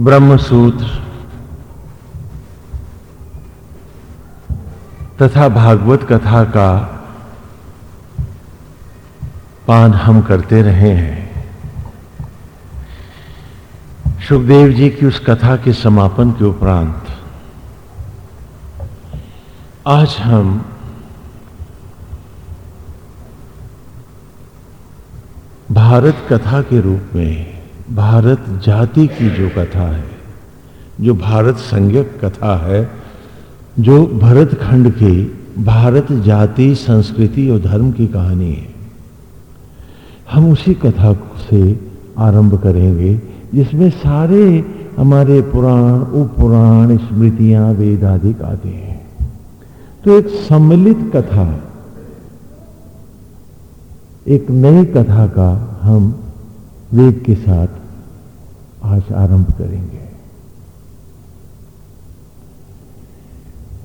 ब्रह्म सूत्र तथा भागवत कथा का पान हम करते रहे हैं। सुखदेव जी की उस कथा के समापन के उपरांत आज हम भारत कथा के रूप में भारत जाति की जो कथा है, जो भारत संज्ञक कथा है, जो भरत खंड की भारत जाति, संस्कृति और धर्म की कहानी है, हम उसी कथा से आरंभ करेंगे, जिसमें सारे हमारे पुराण, उपपुराण, स्मृतियाँ, वेद आदि आते हैं। तो एक सम्मिलित कथा, एक नई कथा का हम वेद के साथ आज आरंभ करेंगे।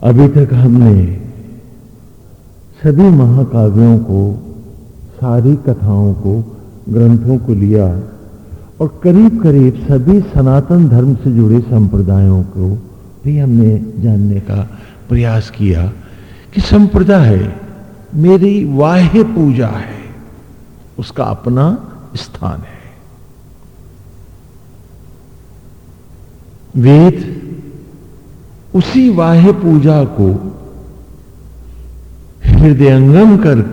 अभी तक हमने सभी महाकाव्यों को, सारी कथाओं को, ग्रंथों को लिया और करीब करीब सभी सनातन धर्म से जुड़े संप्रदायों को भी हमने जानने का प्रयास किया कि संप्रदाय मेरी वाह्य पूजा है, उसका अपना स्थान है। वेद उसी वाह्य पूजा को हृदयंगम कर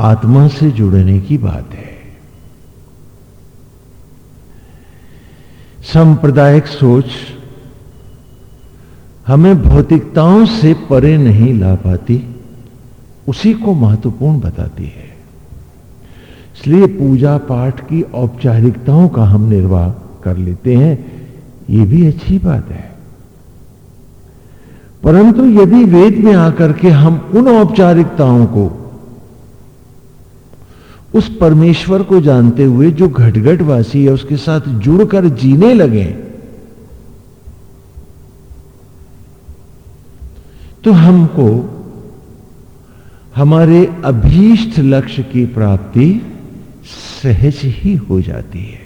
आत्मा से जुड़ने की बात है। सांप्रदायिक सोच हमें भौतिकताओं से परे नहीं ला पाती, उसी को महत्वपूर्ण बताती है। इसलिए पूजा पाठ की औपचारिकताओं का हम निर्वाह कर लेते हैं। ये भी अच्छी बात है। परंतु यदि वेद में आकर के हम उन औपचारिकताओं को उस परमेश्वर को जानते हुए जो घटघट वासी है उसके साथ जुड़कर जीने लगे तो हमको हमारे अभीष्ट लक्ष्य की प्राप्ति सहज ही हो जाती है।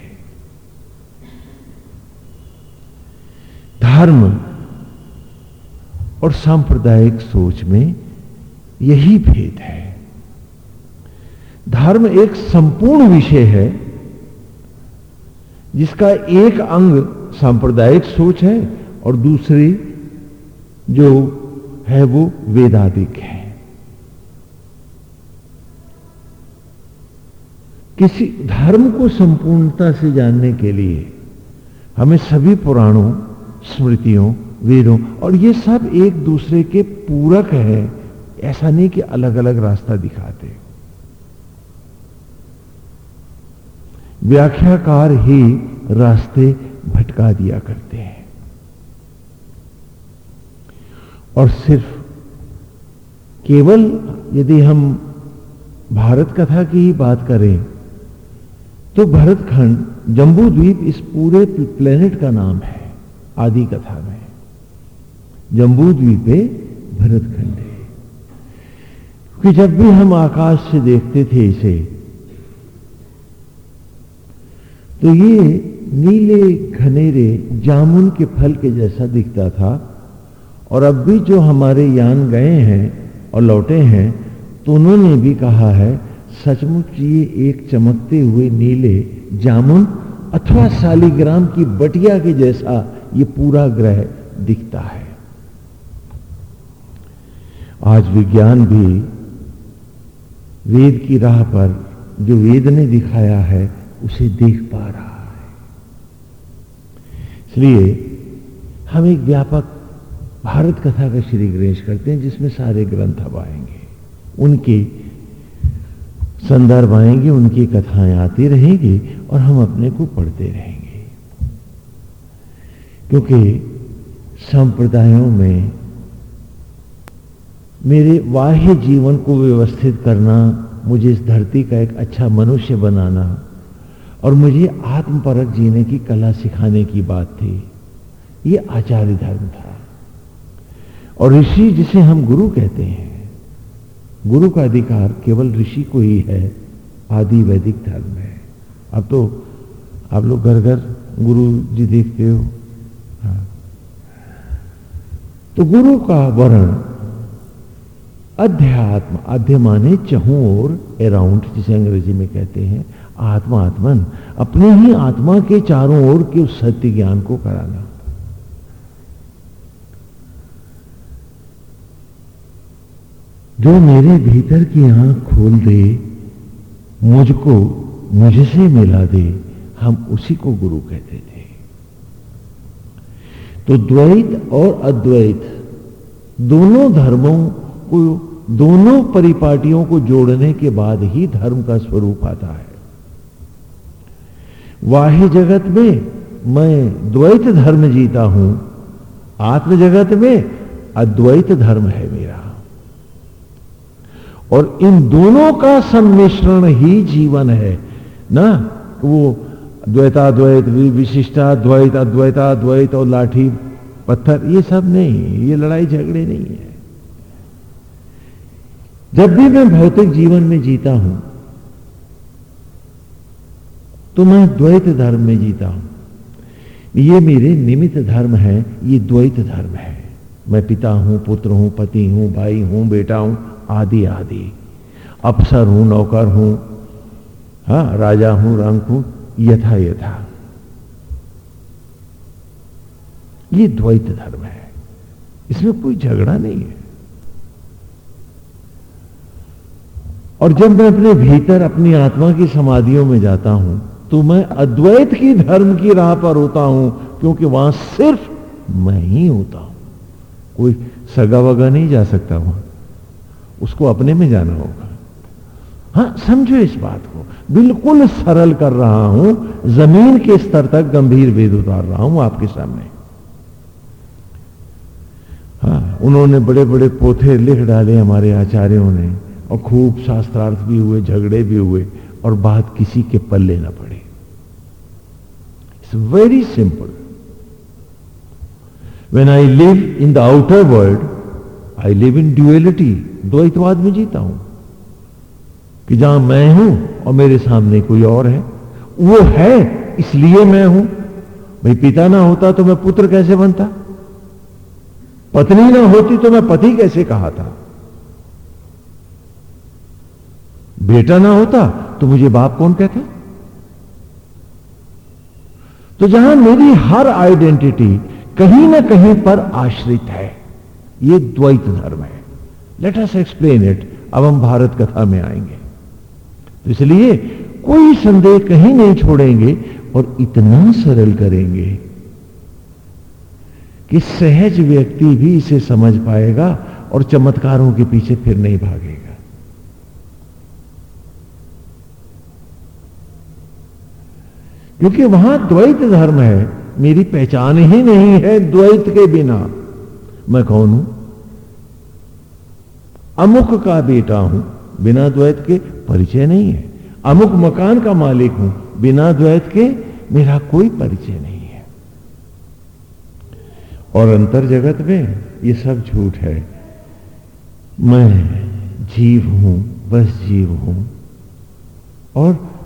धर्म और सांप्रदायिक सोच में यही भेद है। धर्म एक संपूर्ण विषय है, जिसका एक अंग सांप्रदायिक सोच है और दूसरी जो है वो वेदाधिक है। किसी धर्म को संपूर्णता से जानने के लिए हमें सभी पुराणों स्मृतियों, वेदों और ये सब एक दूसरे के पूरक है। ऐसा नहीं कि अलग अलग रास्ता दिखाते। व्याख्याकार ही रास्ते भटका दिया करते हैं। और सिर्फ़ केवल यदि हम भारत कथा की ही बात करें तो भरत खंड जम्बू द्वीप इस पूरे प्लेनेट का नाम है। आदि कथा में। जम्बू द्वीपे भरत खंड है कि जब भी हम आकाश से देखते थे इसे तो ये नीले, घनेरे, जामुन के फल के जैसा दिखता था। और अब भी जो हमारे यान गए हैं और लौटे हैं तो उन्होंने भी कहा है, सचमुच ये एक चमकते हुए नीले जामुन अथवा शालीग्राम की बटिया के जैसा ये पूरा ग्रह दिखता है। आज विज्ञान भी वेद की राह पर जो वेद ने दिखाया है, उसे देख पा रहा है। इसलिए हम एक व्यापक भारत कथा का श्री गणेश करते हैं, जिसमें सारे ग्रंथ अब आएँगे। उनके संदर्भ आएँगे, उनकी कथाएँ आती रहेंगी और हम अपने को पढ़ते रहेंगे। क्योंकि संप्रदायों में मेरे बाह्य जीवन को व्यवस्थित करना, मुझे इस धरती का एक अच्छा मनुष्य बनाना और मुझे आत्मपरक जीने की कला सिखाने की बात थी, ये आचार्य धर्म था और ऋषि जिसे हम गुरु कहते हैं, गुरु का अधिकार केवल ऋषि को ही है, आदि वैदिक धर्म है अब तो आप लोग घर घर गुरु जी देखते हो। तो गुरु का वर्ण, अध्यात्म अध्य माने चहु और अराउंड जिसे अंग्रेज़ी में कहते हैं, आत्मा, आत्मन, अपने ही आत्मा के चारों ओर के उस सत्य ज्ञान को कराना। जो मेरे भीतर की आँख खोल दे, मुझको, मुझसे मिला दे, हम उसी को गुरु कहते थे। तो द्वैत और अद्वैत। दोनों धर्मों को, दोनों परिपाटियों को जोड़ने के बाद ही धर्म का स्वरूप आता है। वाह्य जगत में मैं द्वैत धर्म जीता हूँ, आत्म जगत में अद्वैत धर्म है मेरा। और इन दोनों का सम्मिश्रण ही जीवन है, ना? वो द्वैताद्वैत विशिष्टाद्वैत अद्वैताद्वैत और लाठी, पत्थर, ये सब नहीं ये लड़ाई झगड़े नहीं है। जब भी मैं भौतिक जीवन में जीता हूँ तो मैं द्वैत धर्म में जीता हूँ। ये मेरे निमित्त धर्म है, ये द्वैत धर्म है। मैं पिता हूँ, पुत्र हूँ, पति हूँ, भाई हूँ, बेटा हूँ, आदि आदि। अफसर हूँ, नौकर हूँ, हा, राजा हूँ, रंग हूँ यथा यथा। ये द्वैत धर्म है। इसमें कोई झगड़ा नहीं है। और जब मैं अपने भीतर अपनी आत्मा की समाधियों में जाता हूँ तो मैं अद्वैत की धर्म की राह पर होता हूँ, क्योंकि वहाँ सिर्फ़ मैं ही होता हूँ। कोई सगा वगा नहीं जा सकता वहाँ। उसको अपने में जाना होगा। हाँ समझो इस बात को। बिल्कुल सरल कर रहा हूँ, ज़मीन के स्तर तक गंभीर वेद उतार रहा हूँ आपके सामने। हाँ उन्होंने बड़े बड़े पोथे लिख डाले हमारे आचार्यों ने, और खूब शास्त्रार्थ भी हुए, झगड़े भी हुए, और बात किसी के पल्ले ना पड़े। It's very simple when I live in the outer world I live in duality द्वैतवाद में जीता हूँ। कि जहाँ मैं हूँ और मेरे सामने कोई और है। वो है, इसलिए मैं हूँ। भाई, पिता ना होता तो मैं पुत्र कैसे बनता? पत्नी ना होती तो मैं पति कैसे कहा था बेटा ना होता तो मुझे बाप कौन कहता? तो जहाँ मेरी हर आइडेंटिटी कहीं ना कहीं पर आश्रित है यह द्वैत धर्म है। लेट अस एक्सप्लेन इट अब हम भारत कथा में आएँगे। इसलिए कोई संदेह कहीं नहीं छोड़ेंगे और इतना सरल करेंगे कि सहज व्यक्ति भी इसे समझ पाएगा और चमत्कारों के पीछे फिर नहीं भागेगा। क्योंकि वहाँ द्वैत धर्म है, मेरी पहचान ही नहीं है द्वैत के बिना। मैं कौन हूँ? अमुक का बेटा हूँ। बिना द्वैत के परिचय नहीं है। अमुक मकान का मालिक हूँ, बिना द्वैत के मेरा कोई परिचय नहीं है। और अंतर जगत में ये सब झूठ है। मैं जीव हूँ, बस जीव हूँ, और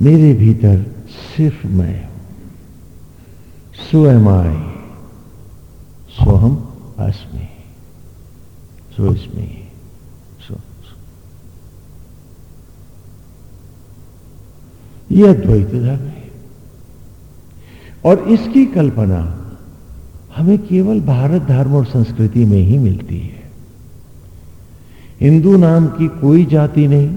मेरे भीतर सिर्फ़ मैं हूँ। स्वयं स्वहम अस्मि स्वस्मी यह अद्वैत धर्म है। और इसकी कल्पना हमें केवल भारत धर्म और संस्कृति में ही मिलती है। हिंदू नाम की कोई जाति नहीं,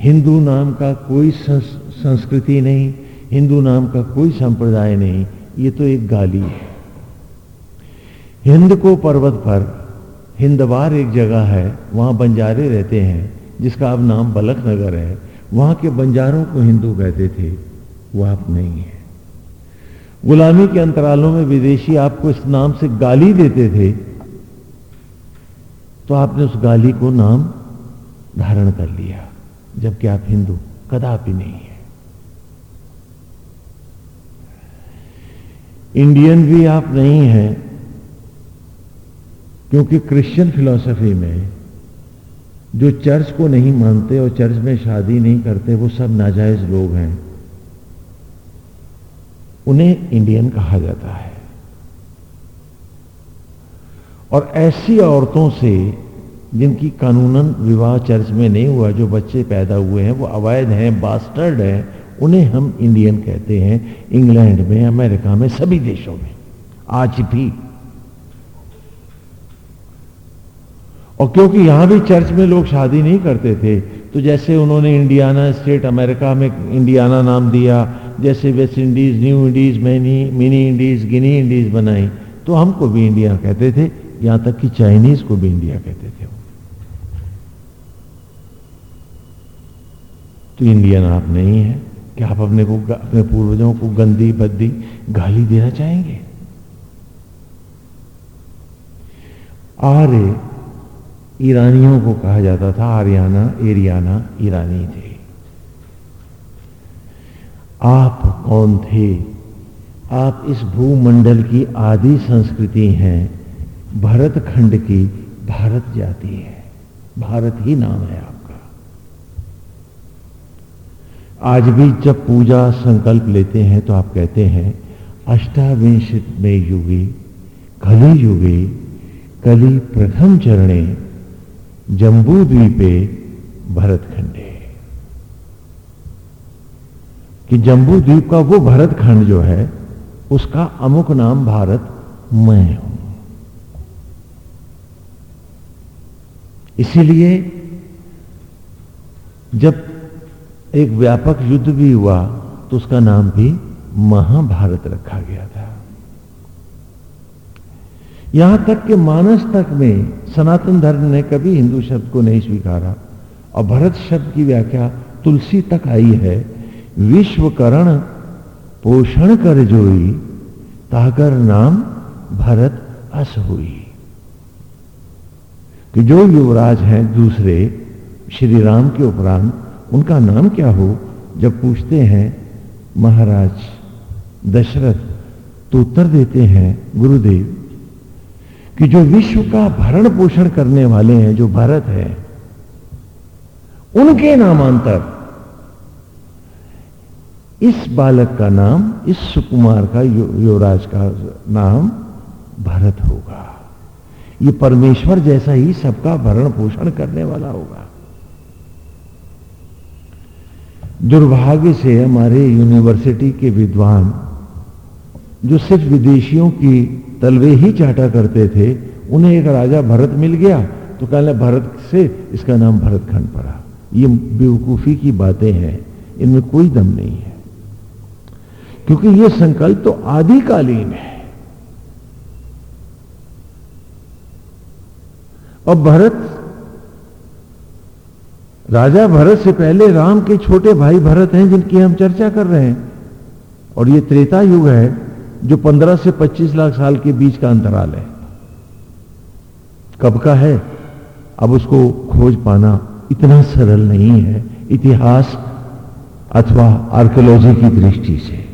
हिंदू नाम का कोई संस्कृति नहीं, हिंदू नाम का कोई संप्रदाय नहीं, ये तो एक गाली है। हिंद को पर्वत पर हिंदवार एक जगह है, वहाँ बंजारे रहते हैं, जिसका अब नाम बलक नगर है। वहाँ के बंजारों को हिंदू कहते थे, वो आप नहीं है। गुलामी के अंतरालों में विदेशी आपको इस नाम से गाली देते थे तो आपने उस गाली को नाम धारण कर लिया, जबकि आप हिंदू कदापि नहीं है। इंडियन भी आप नहीं हैं, क्योंकि क्रिश्चियन फिलॉसफी में जो चर्च को नहीं मानते और चर्च में शादी नहीं करते, वो सब नाजायज लोग हैं। उन्हें इंडियन कहा जाता है। और ऐसी औरतों से जिनकी कानूनन विवाह चर्च में नहीं हुआ, जो बच्चे पैदा हुए हैं, वो अवैध हैं, बास्टर्ड हैं, उन्हें हम इंडियन कहते हैं। इंग्लैंड में, अमेरिका में, सभी देशों में। आज भी और क्योंकि यहाँ भी चर्च में लोग शादी नहीं करते थे तो जैसे उन्होंने इंडियाना स्टेट, अमेरिका में इंडियाना नाम दिया, जैसे West Indies, New Indies, many, mini Indies, Guinea Indies बनाई तो हमको भी इंडिया कहते थे, यहाँ तक कि चाइनीज़ को भी इंडिया कहते थे तो इंडियन आप नहीं है क्या आप अपने को अपने पूर्वजों को गंदी, बद्दी, गाली देना चाहेंगे? आर्य ईरानियों को कहा जाता था आर्याना एरियाना ईरानी थे। आप कौन थे? आप इस भूमंडल की आदि संस्कृति हैं। भरत खंड की भारत जाति है। भारत ही नाम है आपका। आज भी जब पूजा संकल्प लेते हैं तो आप कहते हैं, अष्टाविंशित में युगे कली युगे कली प्रथम चरणे जम्बू द्वीपे भरत खंडे कि जम्बू द्वीप का वो भरत खंड जो है, उसका अमुक नाम भारत मैं हूँ। इसीलिए जब एक व्यापक युद्ध भी हुआ तो उसका नाम भी महाभारत रखा गया था। यहाँ तक कि मानस तक में सनातन धर्म ने कभी हिंदू शब्द को नहीं स्वीकारा। और भरत शब्द की व्याख्या तुलसी तक आई है। विश्वकरण पोषण कर जोई ताकर नाम भरत अस हुई। कि जो युवराज हैं दूसरे श्री राम के उपरांत, उनका नाम क्या हो? जब पूछते हैं, महाराज, दशरथ तो उत्तर देते हैं, गुरुदेव। कि जो विश्व का भरण पोषण करने वाले हैं, जो भरत है, उनके नामांतर इस बालक का नाम, इस सुकुमार का युवराज का नाम भरत होगा। ये परमेश्वर जैसा ही सबका भरण पोषण करने वाला होगा। दुर्भाग्य से हमारे यूनिवर्सिटी के विद्वान, जो सिर्फ़ विदेशियों की तलवे ही चाटा करते थे। उन्हें एक राजा भरत मिल गया। तो कहने भरत से इसका नाम भरतखंड पड़ा। ये बेवकूफ़ी की बातें हैं। इनमें कोई दम नहीं है। क्योंकि ये संकल्प तो आदिकालीन है। और भरत, राजा भरत से पहले राम के छोटे भाई भरत हैं जिनकी हम चर्चा कर रहे हैं। और ये त्रेता युग है। जो 15 से 25 लाख साल के बीच का अंतराल है। कब का है? अब उसको खोज पाना इतना सरल नहीं है। इतिहास अथवा आर्कियोलॉजी की दृष्टि से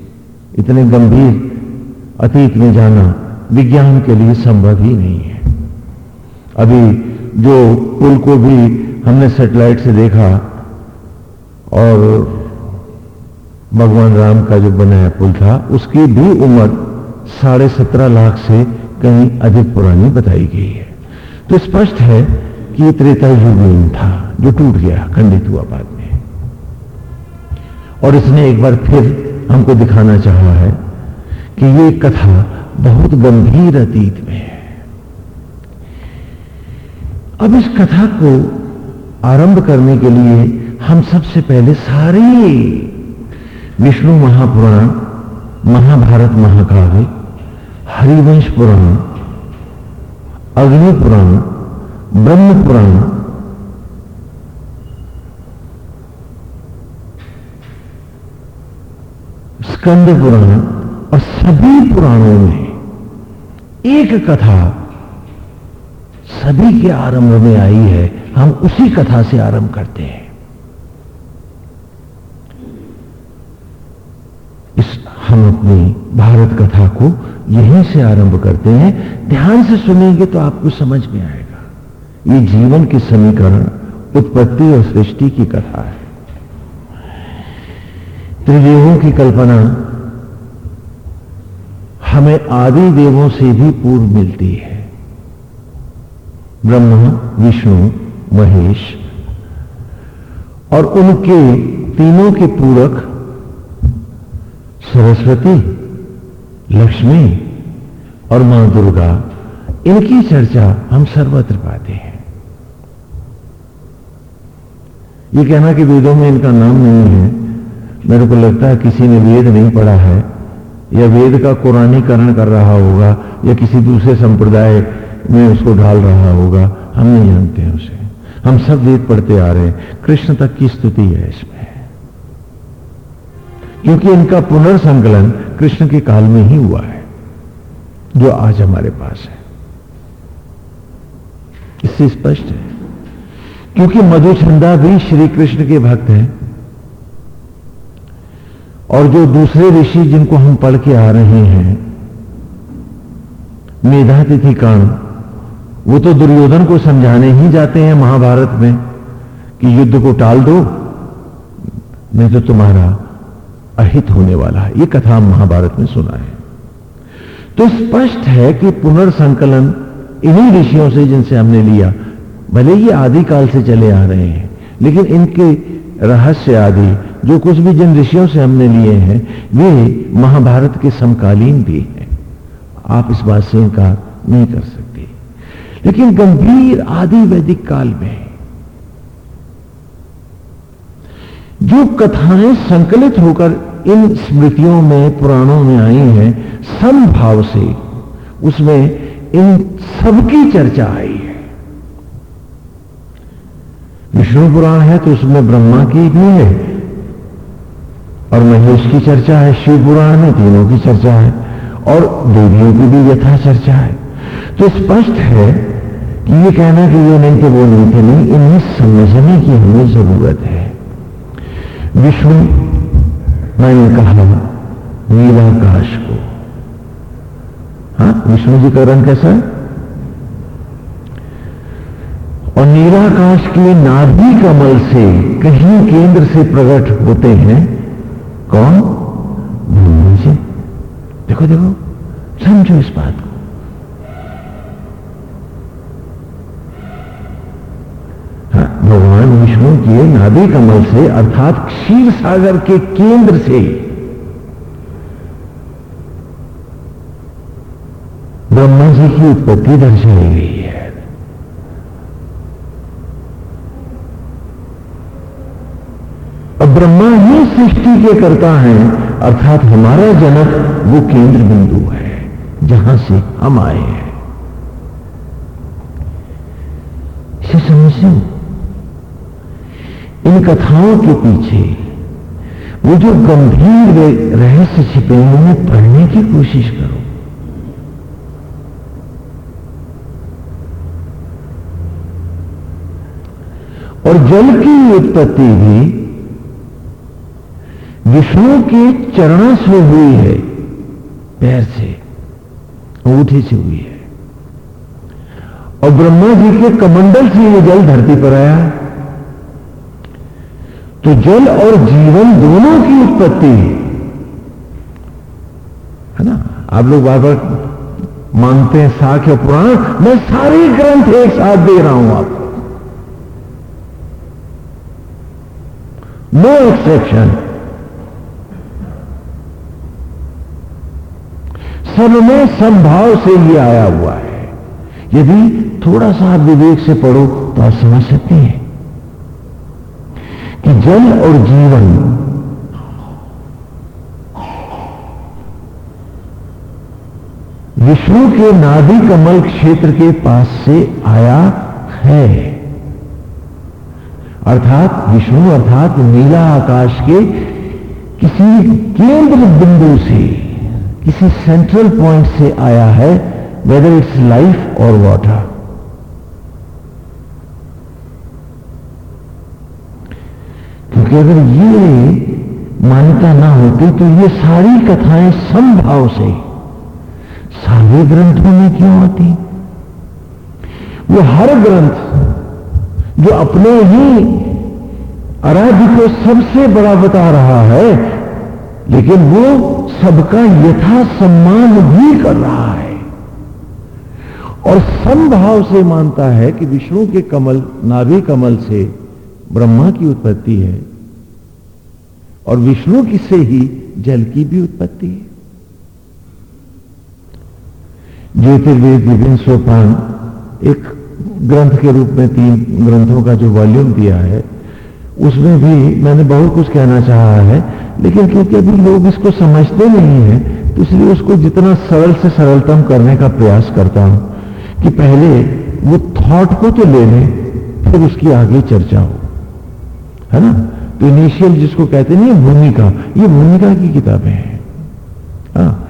इतने गंभीर, अतीत में जाना विज्ञान के लिए संभव ही नहीं है। अभी जो पुल को भी हमने सेटेलाइट से देखा और भगवान राम का जो बनाया पुल था, उसकी भी उम्र साढ़े सत्रह लाख से कहीं अधिक पुरानी बताई गई है। तो स्पष्ट है कि त्रेता युग था, जो टूट गया, खंडित हुआ बाद में। और इसने एक बार फिर हमको दिखाना चाहा है कि ये कथा बहुत गंभीर अतीत में है। अब इस कथा को आरंभ करने के लिए हम सबसे पहले सारे विष्णु महापुराण, महाभारत महाकाव्य, हरिवंश पुराण, अग्नि पुराण, ब्रह्म पुराण, स्कंद पुराण और सभी पुराणों में एक कथा सभी के आरंभ में आई है। हम उसी कथा से आरंभ करते हैं इस हम अपनी भारत कथा को यहीं से आरंभ करते हैं। ध्यान से सुनेंगे तो आपको समझ में आएगा। ये जीवन के समीकरण, उत्पत्ति और सृष्टि की कथा है। त्रिदेवों की कल्पना हमें आदि देवों से भी पूर्व मिलती है। ब्रह्मा, विष्णु, महेश और उनके तीनों के पूरक सरस्वती, लक्ष्मी और माँ दुर्गा, इनकी चर्चा हम सर्वत्र पाते हैं। ये कहना कि वेदों में इनका नाम नहीं है, मेरे को लगता है किसी ने वेद नहीं पढ़ा है, या वेद का कुरानीकरण कर रहा होगा, या किसी दूसरे संप्रदाय में उसको ढाल रहा होगा, हम नहीं जानते हैं उसे। हम सब वेद पढ़ते आ रहे हैं। कृष्ण तक की स्तुति है इसमें। क्योंकि इनका पुनर्संकलन कृष्ण के काल में ही हुआ है, जो आज हमारे पास है। इससे स्पष्ट है, क्योंकि मधुचंदा भी श्री कृष्ण के भक्त हैं, और जो दूसरे ऋषि जिनको हम पढ़ के आ रहे हैं, मेधातिथि कर्ण, वो तो दुर्योधन को समझाने ही जाते हैं महाभारत में कि युद्ध को टाल दो, नहीं तो तुम्हारा अहित होने वाला है। यह कथा महाभारत में सुना है। तो स्पष्ट है कि पुनर्संकलन इन्हीं ऋषियों से जिनसे हमने लिया, भले ही आदिकाल से चले आ रहे हैं, लेकिन इनके रहस्य आदि, जो कुछ भी जिन ऋषियों से हमने लिए हैं, वे महाभारत के समकालीन भी हैं। आप इस बात से इनकार नहीं कर सकते। लेकिन गंभीर आदि वैदिक काल में जो कथाएँ संकलित होकर इन स्मृतियों में, पुराणों में आई हैं, समभाव से उसमें इन सबकी चर्चा आई है। विष्णु पुराण है तो उसमें ब्रह्मा की भी है और महेश की चर्चा है, शिव पुराण में तीनों की चर्चा है और देवियों की भी यथा चर्चा है। तो स्पष्ट है कि ये कहना कि ये नहीं थे वो नहीं थे, नहीं, इन्हें समझने की हमें ज़रूरत है। विष्णु, मैंने कहा नीलाकाश को। हाँ विष्णु जी का रंग कैसा है? और नीलाकाश के नाभि कमल से कहीं केंद्र से प्रकट होते हैं कौन? भूमि जी, देखो देखो, समझो इस बात को। भगवान विष्णु के नाभि कमल से, अर्थात क्षीर सागर के केंद्र से। ब्रह्मा जी की उत्पत्ति दर्शाई गई है। ब्रह्मा ही सृष्टि के करता है, अर्थात हमारा जनक वो केंद्र बिंदु है, जहाँ से हम आए हैं। इसे समझो इन कथाओं के पीछे वो जो गंभीर रहस्य छिपे हैं, उन्हें पढ़ने की कोशिश करो। और जल की उत्पत्ति भी विष्णु के चरणों से हुई है, पैर से, अंगूठे से हुई है। और ब्रह्मा जी के कमंडल से ये जल धरती पर आया। तो जल और जीवन दोनों की उत्पत्ति है। ना? आप लोग बार बार मानते हैं साख्य पुराण। मैं सारे ग्रंथ एक साथ दे रहा हूँ आपको। नो एक्सेप्शन सब में संभाव से ये आया हुआ है। यदि थोड़ा सा आप विवेक से पढ़ो तो आप समझ सकते हैं। कि जल और जीवन। विष्णु के नाभि कमल क्षेत्र के पास से आया है। अर्थात विष्णु, अर्थात नीला आकाश के किसी केंद्र बिंदु से, किसी सेंट्रल पॉइंट से आया है वेदर इट्स लाइफ और वाटर क्योंकि अगर ये मान्यता ना होती तो ये सारी कथाएँ संभाव से सारे ग्रंथों में क्यों आती? वो हर ग्रंथ जो अपने ही आराध्य को सबसे बड़ा बता रहा है, लेकिन वो सबका यथा सम्मान भी कर रहा है। और संभाव से मानता है कि विष्णु के कमल, नाभि कमल से ब्रह्मा की उत्पत्ति है। और विष्णु की से ही जल की भी उत्पत्ति है। ज्योतिर्वेद विभिन्न सोपान एक ग्रंथ के रूप में तीन ग्रंथों का जो वॉल्यूम दिया है, उसमें भी मैंने बहुत कुछ कहना चाहा है, लेकिन क्योंकि अभी लोग इसको समझते नहीं है तो इसलिए उसको जितना सरल से सरलतम करने का प्रयास करता हूँ कि पहले वो थॉट को तो ले लें, फिर उसकी आगे चर्चा हो। है ना? इनिशियल जिसको कहते नहीं, भूमिका। ये भूमिका की किताबें हैं। हाँ।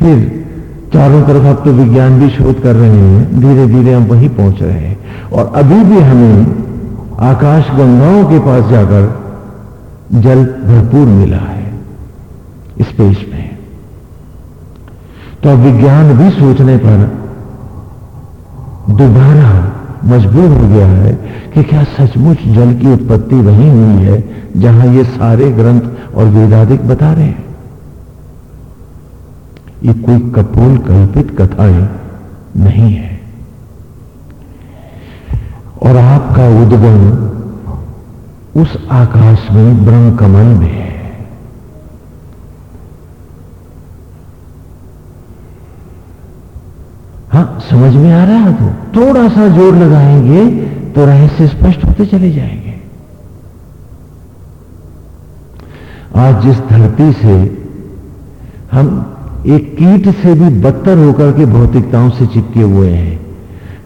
फिर चारों तरफ़ अब तो विज्ञान भी शोध कर रहे हैं। धीरे धीरे हम वहीं पहुँच रहे हैं। और अभी भी हमें आकाश गंगाओं के पास जाकर जल भरपूर मिला है स्पेस में। तो अब विज्ञान भी सोचने पर दोबारा मजबूर हो गया है कि क्या सचमुच जल की उत्पत्ति वहीं हुई है, जहाँ ये सारे ग्रंथ और वेदाधिक बता रहे हैं? ये कोई कपोल कल्पित कथाएँ नहीं है। और आपका उद्गम उस आकाश में ब्रह्म कमल में है। हाँ समझ में आ रहा है तो थोड़ा सा ज़ोर लगाएँगे तो रहस्य स्पष्ट होते चले जाएँगे। आज जिस धरती से हम एक कीट से भी बदतर होकर के भौतिकताओं से चिपके हुए हैं,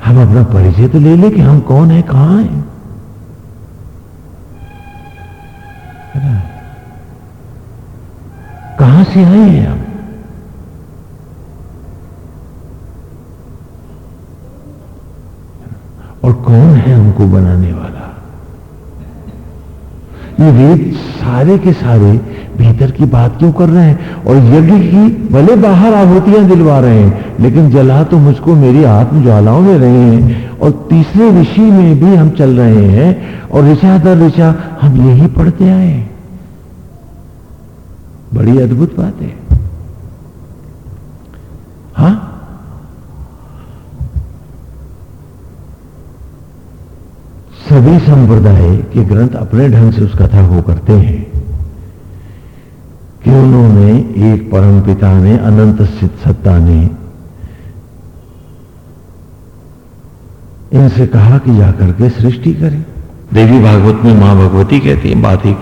हम अपना परिचय तो ले ले कि हम कौन है, कहाँ है। कहाँ से आए हैं हम? और कौन है हमको बनाने वाला? ये वेद सारे के सारे भीतर की बात क्यों कर रहे हैं? और यज्ञ की भले बाहर आहुतियाँ दिलवा रहे हैं, लेकिन जला तो मुझको मेरी आत्म ज्वालाओं में रहे हैं, और तीसरे ऋषि में भी हम चल रहे हैं, और ऋषा दर ऋषा, हम यही पढ़ते आए बड़ी अद्भुत बात है। हाँ? सभी संप्रदाय के ग्रंथ अपने ढंग से उस कथा को करते हैं कि उन्होंने एक परम पिता ने, अनंत सिद्ध सत्ता ने इनसे कहा कि जाकर के सृष्टि करें। देवी भागवत में माँ भगवती कहती है, बात ही।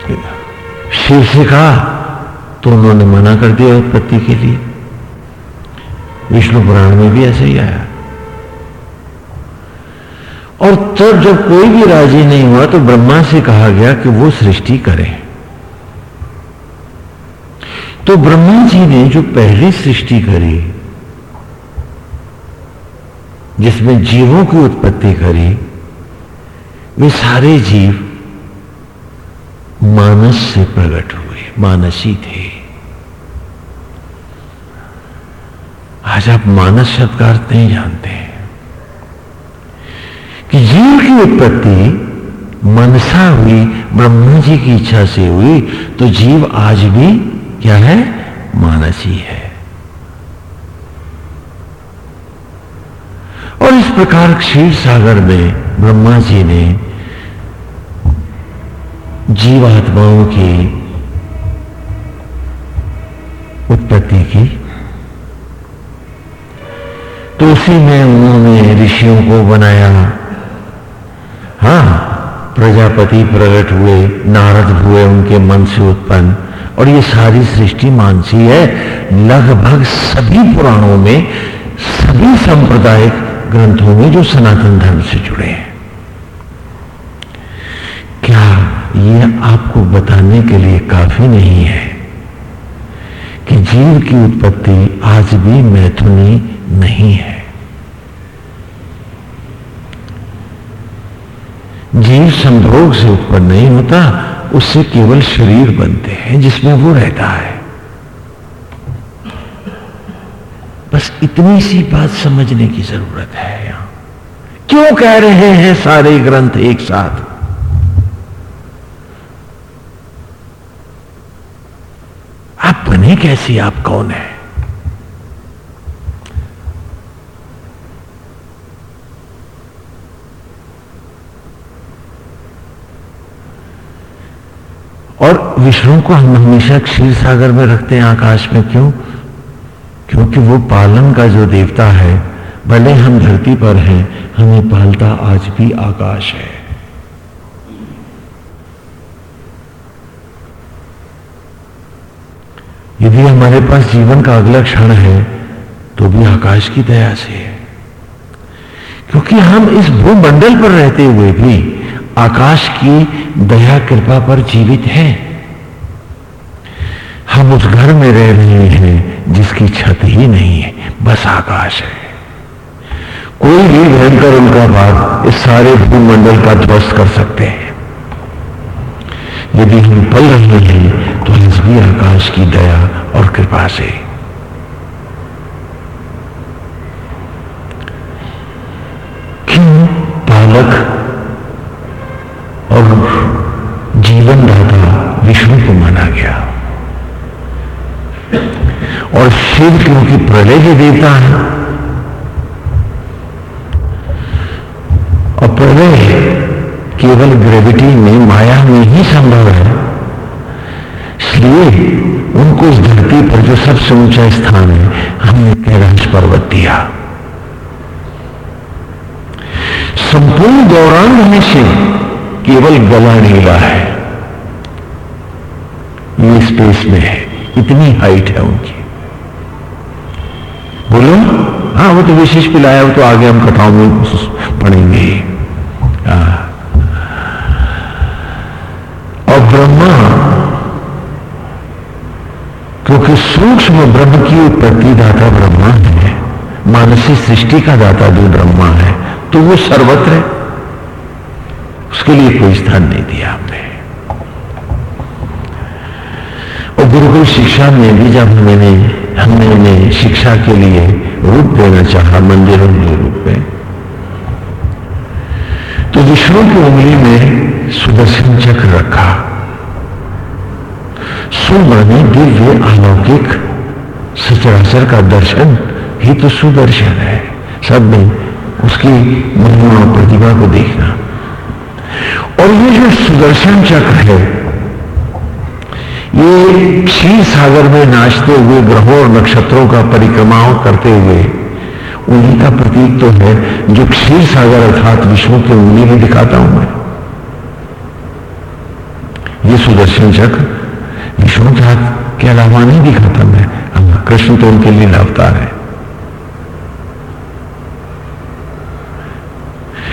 की शिव से कहा तो उन्होंने मना कर दिया उत्पत्ति के लिए। विष्णु पुराण में भी ऐसे ही आया। और तब जब कोई भी राज़ी नहीं हुआ तो ब्रह्मा से कहा गया कि वो सृष्टि करे। तो ब्रह्मा जी ने जो पहली सृष्टि करी, जिसमें जीवों की उत्पत्ति करी, वे सारे जीव मानस से प्रकट हुए, मानसी थे। आज आप मानस शब्द का अर्थ नहीं जानते हैं कि जीव की उत्पत्ति मनसा हुई, ब्रह्मा जी की इच्छा से हुई तो जीव आज भी क्या है? मानसी है। और इस प्रकार क्षीर सागर में ब्रह्मा जी ने जीवात्माओं की उत्पत्ति की। तो उसी में उन्होंने ऋषियों को बनाया। हाँ प्रजापति प्रकट हुए, नारद हुए, उनके मन से उत्पन्न। और ये सारी सृष्टि मानसी है। लगभग सभी पुराणों में, सभी सांप्रदायिक ग्रंथों में जो सनातन धर्म से जुड़े हैं। क्या ये आपको बताने के लिए काफ़ी नहीं है कि जीव की उत्पत्ति आज भी मैथुनी नहीं है। जीव संभोग से उत्पन्न नहीं होता, उससे केवल शरीर बनते हैं जिसमें वो रहता है। बस इतनी सी बात समझने की ज़रूरत है यहाँ। क्यों कह रहे हैं सारे ग्रंथ एक साथ? आप बने कैसी? आप कौन है और विष्णु को हम हमेशा क्षीर सागर में रखते हैं, आकाश में क्यों? क्योंकि वो पालन का जो देवता है, भले हम धरती पर हैं, हमें पालता आज भी आकाश है। यदि हमारे पास जीवन का अगला क्षण है तो भी आकाश की दया से है। क्योंकि हम इस भूमंडल पर रहते हुए भी आकाश की दया, कृपा पर जीवित हैं। हम उस घर में रह रहे हैं जिसकी छत ही नहीं है, बस आकाश है। कोई भी भयंकर उनका भाग इस सारे भूमंडल का ध्वस्त कर सकते हैं। यदि हम पल रहे हैं तो इस भी आकाश की दया और कृपा से क्यों पालक और जीवन दाता विष्णु को माना गया और शिव क्योंकि प्रलय के देवता है। और प्रलय केवल ग्रेविटी में, माया में ही संभव है। इसलिए उनको इस धरती पर जो सबसे ऊँचा स्थान है, हमने कैलाश पर्वत दिया। संपूर्ण दौरान में से केवल गला नीला है। ये स्पेस में है, इतनी हाइट है उनकी। बोलो? हाँ वो तो विशेष पिलाया वो तो आगे हम कथाओं में पढ़ेंगे। और ब्रह्मा, क्योंकि सूक्ष्म ब्रह्म की उत्पत्ति दाता ब्रह्मा है मानसिक सृष्टि का दाता भी ब्रह्मा है तो वो सर्वत्र है। उसके लिए कोई स्थान नहीं दिया हमने। और गुरुकुल शिक्षा में भी जब मैंने हमने उन्हें शिक्षा के लिए रूप देना चाहा, मंदिरों के रूप में। तो विष्णु की उंगली में सुदर्शन चक्र रखा। सुमाने दिव्य अलौकिक सचराचर का दर्शन ही तो सुदर्शन है। सब में उसकी महिमा और प्रतिभा को देखना। और ये जो सुदर्शन चक्र है ये क्षीर सागर में नाचते हुए ग्रहों और नक्षत्रों का परिक्रमाओं करते हुए, उन्हीं का प्रतीक तो है जो क्षीर सागर अर्थात विष्णु के उंगली में दिखाता हूँ मैं। ये सुदर्शन चक्र विष्णु के अलावा नहीं दिखाता मैं। कृष्ण तो उनके लिए अवतार है।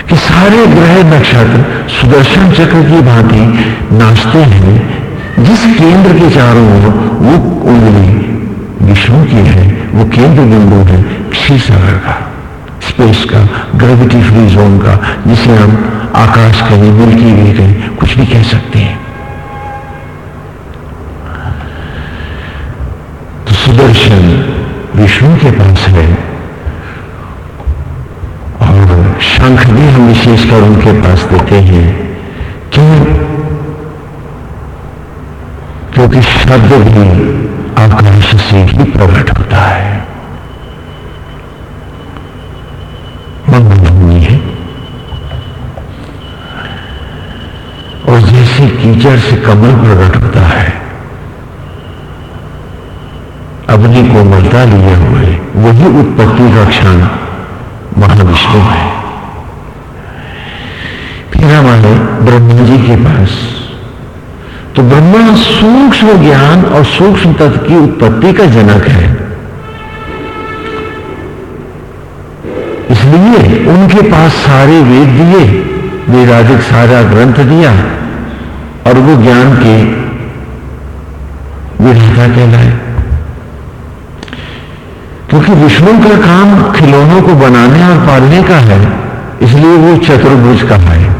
कि सारे ग्रह नक्षत्र सुदर्शन चक्र की भांति नाचते हैं जिस केंद्र के चारों ओर वो उंगली विष्णु की है, वो केंद्र बिंदु है क्षीर सागर का स्पेस का ग्रेविटी फ्री जोन का, जिसे हम आकाश कहें, मिल्की वे कहें, कुछ भी कह सकते हैं। तो सुदर्शन विष्णु के पास है, और शंख भी हम विशेषकर उनके पास देते हैं। क्यों? क्योंकि शब्द भी आकाश से ही प्रकट होता है। मंगलभूमि है। और जैसे कीचड़ से कमल प्रकट होता है अपनी कोमलता लिए हुए वही उत्पत्ति का क्षण महाविष्णु है। फिर हमारे ब्रह्मा जी के पास तो ब्रह्मा सूक्ष्म ज्ञान और सूक्ष्म तत्व की उत्पत्ति का जनक है। इसलिए उनके पास सारे वेद दिए, वेदाधिक सारा ग्रंथ दिया और वो ज्ञान के विधाता कहलाए। क्योंकि विष्णु का काम खिलौनों को बनाने और पालने का है, इसलिए वो चतुर्भुज का है।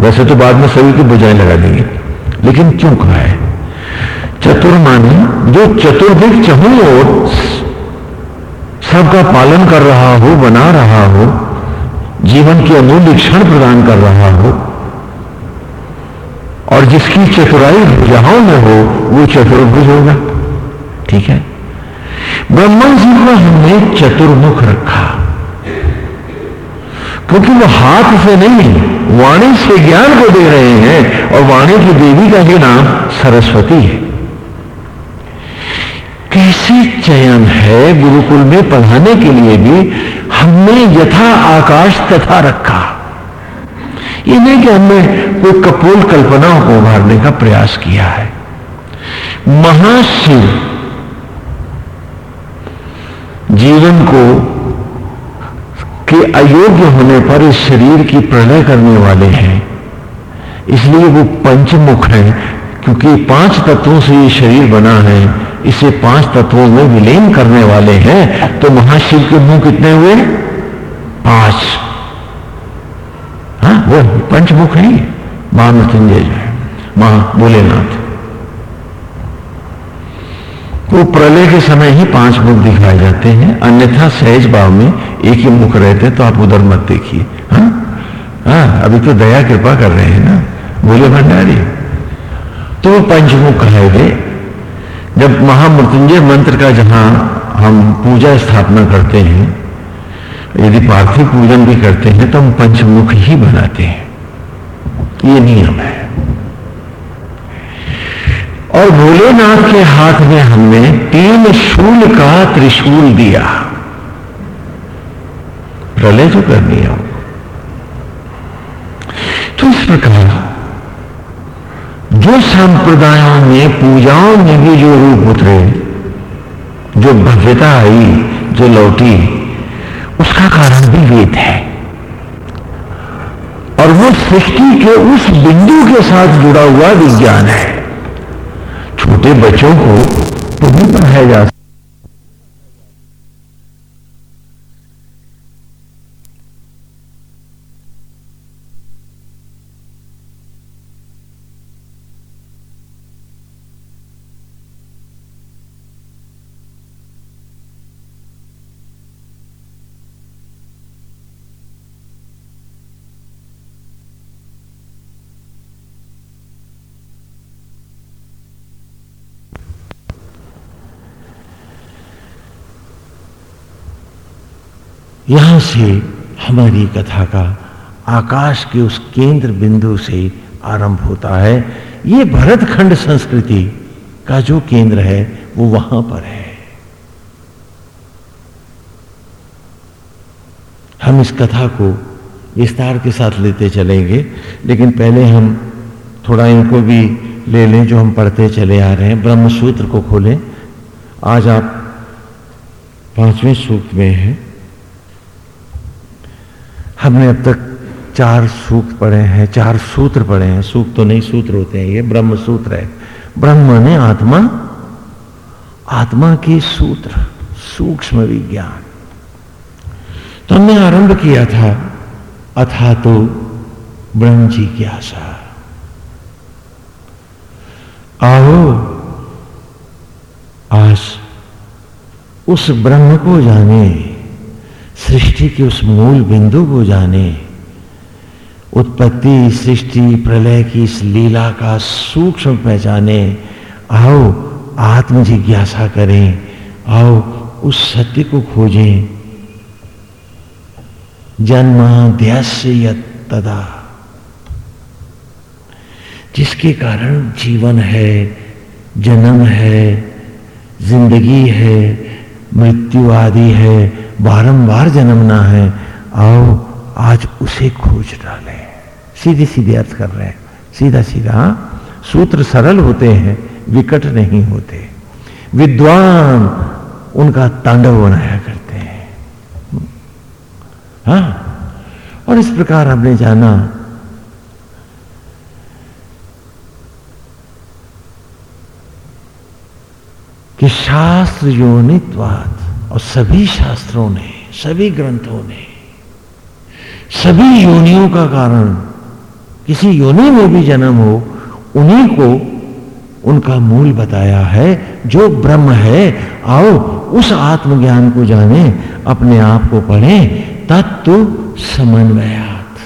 वैसे तो बाद में सभी की बुझाएँ लगा देंगे। लेकिन क्यों कहा है? चतुर्मानी, जो चतुर्दिक चहु और सबका पालन कर रहा हो, बना रहा हो, जीवन की अमूल्य क्षण प्रदान कर रहा हो, और जिसकी चतुराई भुजाओं में हो, वो चतुर्भुज होगा। ठीक है? ब्रह्मा जी को हमने चतुर्मुख रखा। क्योंकि वो हाथ से नहीं, वाणी से ज्ञान को दे रहे हैं और वाणी की देवी का ही नाम सरस्वती है। कैसे चयन है गुरुकुल में पढ़ाने के लिए भी हमने यथा आकाश तथा रखा। ये नहीं कि हमने कोई कपोल कल्पनाओं को उभारने का प्रयास किया है। महाशिव जीवन को के अयोग्य होने पर इस शरीर की प्रलय करने वाले हैं। इसलिए वो पंचमुख है, क्योंकि पाँच तत्वों से ये शरीर बना है, इसे पाँच तत्वों में विलीन करने वाले हैं। तो महाशिव के मुँह कितने हुए? पाँच। हाँ वो पंचमुख है महामृत्युंजय जो। है महा भोलेनाथ। वो प्रलय के समय ही पाँच मुख दिखाए जाते हैं। अन्यथा सहज भाव में एक ही मुख रहते हैं तो आप उधर मत देखिए। हाँ? हाँ अभी तो दया कृपा कर रहे हैं ना। बोले भंडारी। तो पंचमुख कहे गए जब महामृत्युंजय मंत्र का जहाँ हम पूजा स्थापना करते हैं, यदि पार्थिव पूजन भी करते हैं तो हम पंचमुख ही बनाते हैं। ये नियम है। और भोलेनाथ के हाथ में हमने तीन शूल का त्रिशूल दिया। प्रलय जो करनी है तो इस प्रकार, जो संप्रदायों में, पूजाओं में भी जो रूप उतरे, जो भव्यता आई, जो लौटी, उसका कारण भी वेद है। और वो सृष्टि के उस बिंदु के साथ जुड़ा हुआ विज्ञान है। छोटे बच्चों को तो भी पढ़ाया जा यहाँ से हमारी कथा का आकाश के उस केंद्र बिंदु से आरंभ होता है। ये भरतखंड संस्कृति का जो केंद्र है, वो वहाँ पर है। हम इस कथा को विस्तार के साथ लेते चलेंगे, लेकिन पहले हम थोड़ा इनको भी ले लें जो हम पढ़ते चले आ रहे हैं। ब्रह्म सूत्र को खोलें। आज आप पाँचवें सूत्र में हैं। हमने अब तक चार सूक्त पढ़े हैं, चार सूत्र पढ़े हैं। सूक्त तो नहीं, सूत्र होते हैं, ये ब्रह्म सूत्र है। ब्रह्म ने आत्मा आत्मा के सूत्र, सूक्ष्म विज्ञान। तो हमने आरंभ किया था, अथा तो ब्रह्म जी की आशा। आओ, आज उस ब्रह्म को जाने। सृष्टि के उस मूल बिंदु को जाने, उत्पत्ति, सृष्टि, प्रलय की इस लीला का सूक्ष्म पहचाने, आओ आत्म जिज्ञासा करें, आओ उस सत्य को खोजें। जन्म जन्माद्यस्य तदा। जिसके कारण जीवन है, जन्म है, ज़िंदगी है मृत्यु आदि है, बारंबार जन्मना है, आओ आज उसे खोज डाले सीधे सीधे अर्थ कर रहे हैं सीधा सीधा हाँ? सूत्र सरल होते हैं, विकट नहीं होते विद्वान उनका तांडव बनाया करते हैं हा? और इस प्रकार हमने जाना कि शास्त्र योनित्वाद और सभी शास्त्रों ने, सभी ग्रंथों ने, सभी योनियों का कारण, किसी योनि में भी जन्म हो, उन्हीं को उनका मूल बताया है, जो ब्रह्म है। आओ, उस आत्मज्ञान को जाने, अपने आप को पढ़ें, तत्व समन्वयात।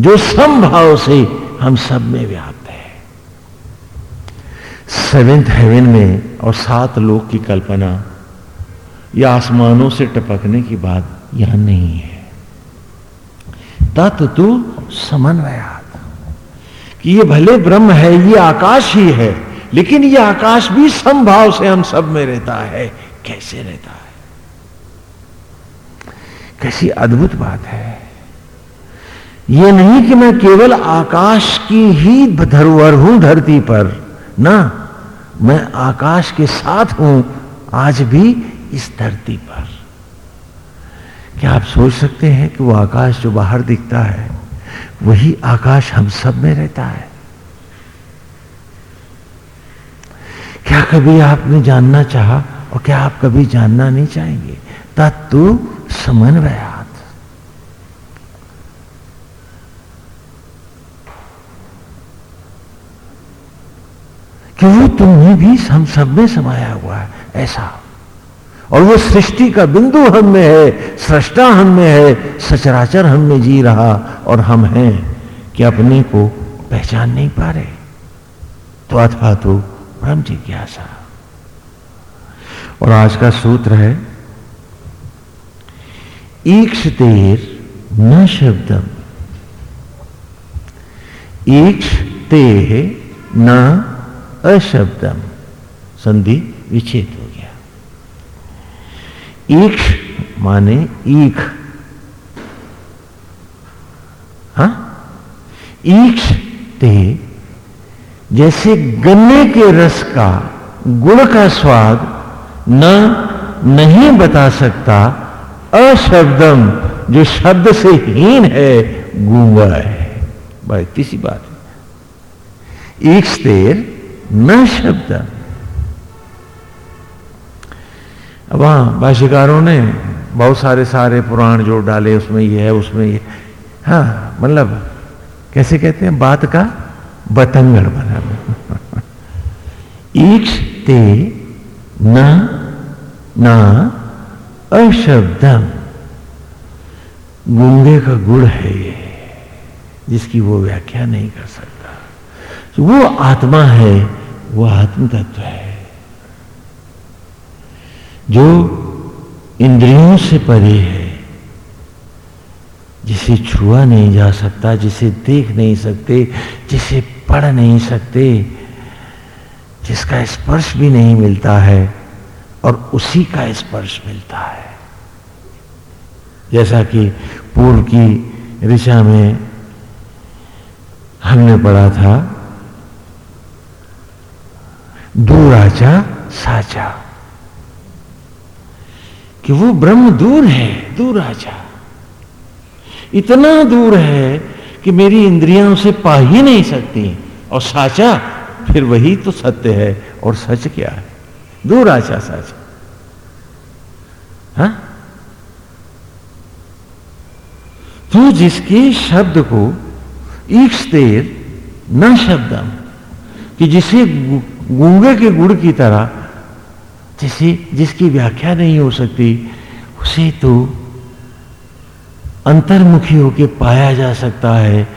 जो समभाव से हम सब में व्याप्त सेवेंथ हेवन में और सात लोक की कल्पना, या आसमानों से टपकने की बात यहाँ नहीं है। तत्व तो समन्वयात। कि ये भले ब्रह्म है, ये आकाश ही है, लेकिन ये आकाश भी संभाव से हम सब में रहता है। कैसे रहता है? कैसी अद्भुत बात है। ये नहीं कि मैं केवल आकाश की ही धरोहर हूँ धरती पर, ना। मैं आकाश के साथ हूँ, आज भी इस धरती पर। क्या आप सोच सकते हैं कि वो आकाश जो बाहर दिखता है, वही आकाश हम सब में रहता है? क्या कभी आपने जानना चाहा और क्या आप कभी जानना नहीं चाहेंगे? तत्व समन्वयात कि वो तुम्हें भी हम सब में समाया हुआ है? ऐसा। और वो सृष्टि का बिंदु हम में है, सृष्टा हम में है, सचराचर हम में जी रहा और हम हैं कि अपने को पहचान नहीं पा रहे। तो अथा तो ब्रह्म जिज्ञासा। और आज का सूत्र है ईक्ष तेर न शब्दम। ईक्ष ते न अशब्दम। संधि विच्छेद हो गया। ईक्ष माने ईख। हा? ईक्ष ते जैसे गन्ने के रस का गुड़ का स्वाद न, नहीं बता सकता, अशब्दम, जो शब्द से हीन है, गूँगा है। बस तीसरी बात एक स्तेर न शब्द। वहाँ भाष्यकारों ने बहुत सारे सारे पुराण जोड़ डाले, उसमें ये है, उसमें ये। हाँ मतलब कैसे कहते हैं? बात का बतंगड़ बना। ईक्ष ते न, ना, अशब्दम। गुंगे का गुड़ है ये, जिसकी वो व्याख्या नहीं कर सकता। तो वो आत्मा है वो आत्म तत्व है। जो इंद्रियों से परे है, जिसे छुआ नहीं जा सकता, जिसे देख नहीं सकते, जिसे पढ़ नहीं सकते, जिसका स्पर्श भी नहीं मिलता है, और उसी का स्पर्श मिलता है। जैसा कि पूर्व की ऋषा में हमने पढ़ा था दूराचा साचा कि वो ब्रह्म दूर है दूर आचा इतना दूर है कि मेरी इंद्रियाँ उसे पा ही नहीं सकती। और साचा, फिर वही तो सत्य है, और सच क्या है? दूर आचा साचा। हा? तो जिसके शब्द को ईक्षतेर न शब्दम, कि जिसे गूँगे के गुड़ की तरह, जिसे जिसकी व्याख्या नहीं हो सकती, उसे तो अंतर्मुखी होकर पाया जा सकता है,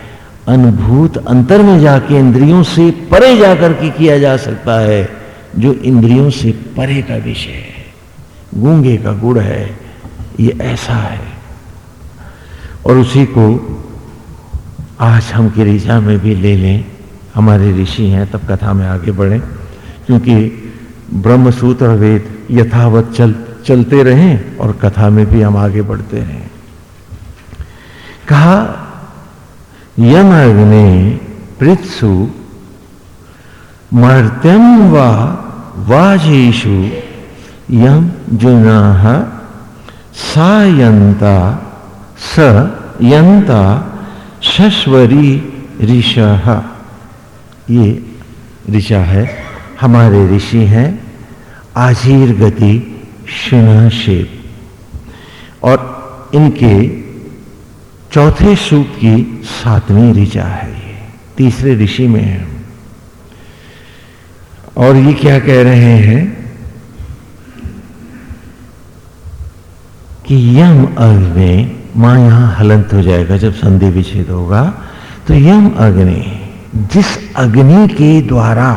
अनुभूत अंतर में जाके इंद्रियों से परे जाकर के किया जा सकता है, जो इंद्रियों से परे का विषय है। गूँगे का गुड़ है, ये ऐसा है। और उसी को आज हम ऋषा में भी ले लें। हमारे ऋषि हैं, तब कथा में आगे बढ़े। क्योंकि ब्रह्म सूत्र वेद यथावत चल, चलते रहें और कथा में भी हम आगे बढ़ते रहें कहा यम अग्नि पृत्सु मर्त्यम वाजेशु यम जुना सायंता स यंता शश्वरी ऋष। ये ऋषा है। हमारे ऋषि हैं, आजीर गति शिव और इनके चौथे सूप की सातवीं ऋचा है ये, तीसरे ऋषि में है। और ये क्या कह रहे हैं कि यम अग्नि, माँ यहाँ हलंत हो जाएगा जब संधि विच्छेद होगा तो यम अग्नि, जिस अग्नि के द्वारा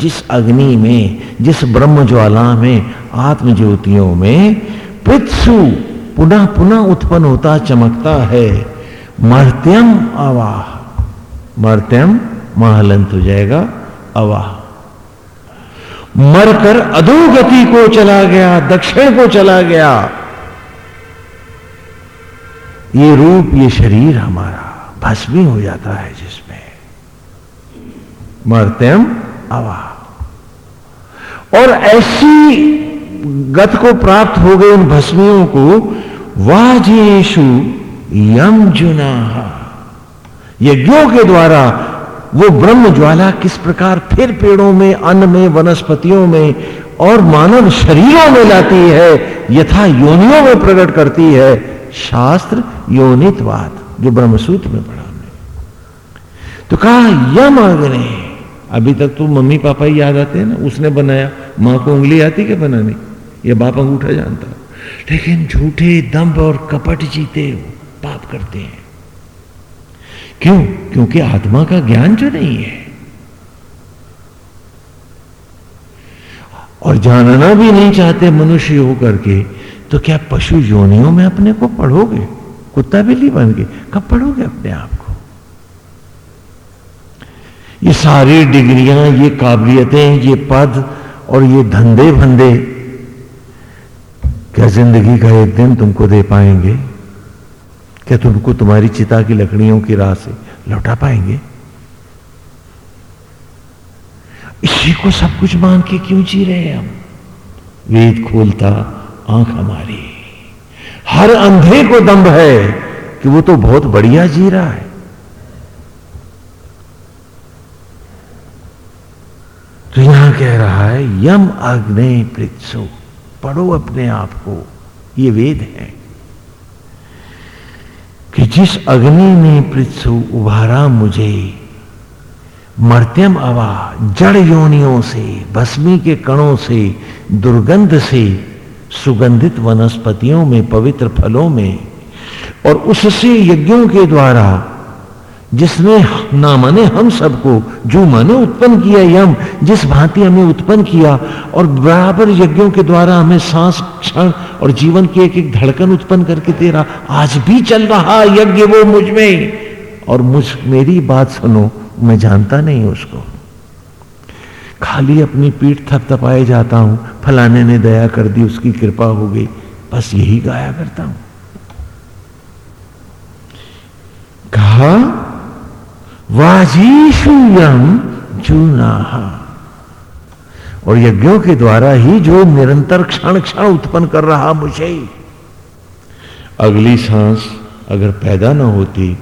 जिस अग्नि में, जिस ब्रह्म ज्वाला में आत्म ज्योतियों में पृथ्सु पुनः पुनः उत्पन्न होता, चमकता है। मर्त्यम अवाह। मर्त्यम महालंत हो जाएगा, अवाह। मरकर अधोगति को चला गया, दक्षिण को चला गया। ये रूप, ये शरीर हमारा भस्मी हो जाता है जिसमें। मर्त्यम अवा और ऐसी गत को प्राप्त हो गए उन भस्मियों को वाजेशु यम जुना यज्ञों के द्वारा वो ब्रह्म ज्वाला किस प्रकार फिर पेड़ों में, अन्न में, वनस्पतियों में और मानव शरीरों में लाती है, यथा योनियों में प्रकट करती है, शास्त्र योनितवाद, जो ब्रह्मसूत्र में पढ़ा तो कहा, यम अग्नि अभी तक तो मम्मी पापा ही याद आते हैं ना, उसने बनाया। माँ को उंगली आती क्या बनाने? या बाप अंगूठा जानता लेकिन झूठे दम्भ और कपट जीते पाप करते हैं। क्यों? क्योंकि आत्मा का ज्ञान जो नहीं है। और जानना भी नहीं चाहते मनुष्य हो करके तो क्या पशु योनियों में अपने को पढ़ोगे? कुत्ता बिल्ली बन के। कब पढ़ोगे अपने आप को? ये सारी डिग्रियाँ, ये काबिलियतें, ये पद और ये धंधे भंधे क्या ज़िंदगी का एक दिन तुमको दे पाएँगे? क्या तुमको तुम्हारी चिता की लकड़ियों की राह से लौटा पाएँगे? इसी को सब कुछ मान के क्यों जी रहे हैं हम? वेद खोलता आँख हमारी। हर अंधे को दम्भ है कि वो तो बहुत बढ़िया जी रहा है। तो यहाँ कह रहा है, यम अग्नि पृथ्सु पढ़ो अपने आप को। ये वेद है। कि जिस अग्नि ने पृथ्सु उभारा मुझे। मर्त्यम अवा, जड़ योनियों से, भस्मी के कणों से, दुर्गंध से, सुगंधित वनस्पतियों में, पवित्र फलों में, और उससे यज्ञों के द्वारा जिसने ना माने हम सबको, जो माने उत्पन्न किया यम जिस भांति हमें उत्पन्न किया, और बराबर यज्ञों के द्वारा हमें सांस, क्षण और जीवन की एक एक धड़कन उत्पन्न करके रहा आज भी चल रहा यज्ञ वो मुझमें। और मुझ, मेरी बात सुनो, मैं जानता नहीं उसको। खाली अपनी पीठ थपथपाए जाता हूँ, फलाने ने दया कर दी, उसकी कृपा हो गई, बस यही गाया करता हूँ। कहा? वाजीशु यम जूना। और यज्ञों के द्वारा ही जो निरंतर क्षण क्षण उत्पन्न कर रहा मुझे। अगली सांस अगर पैदा ना होती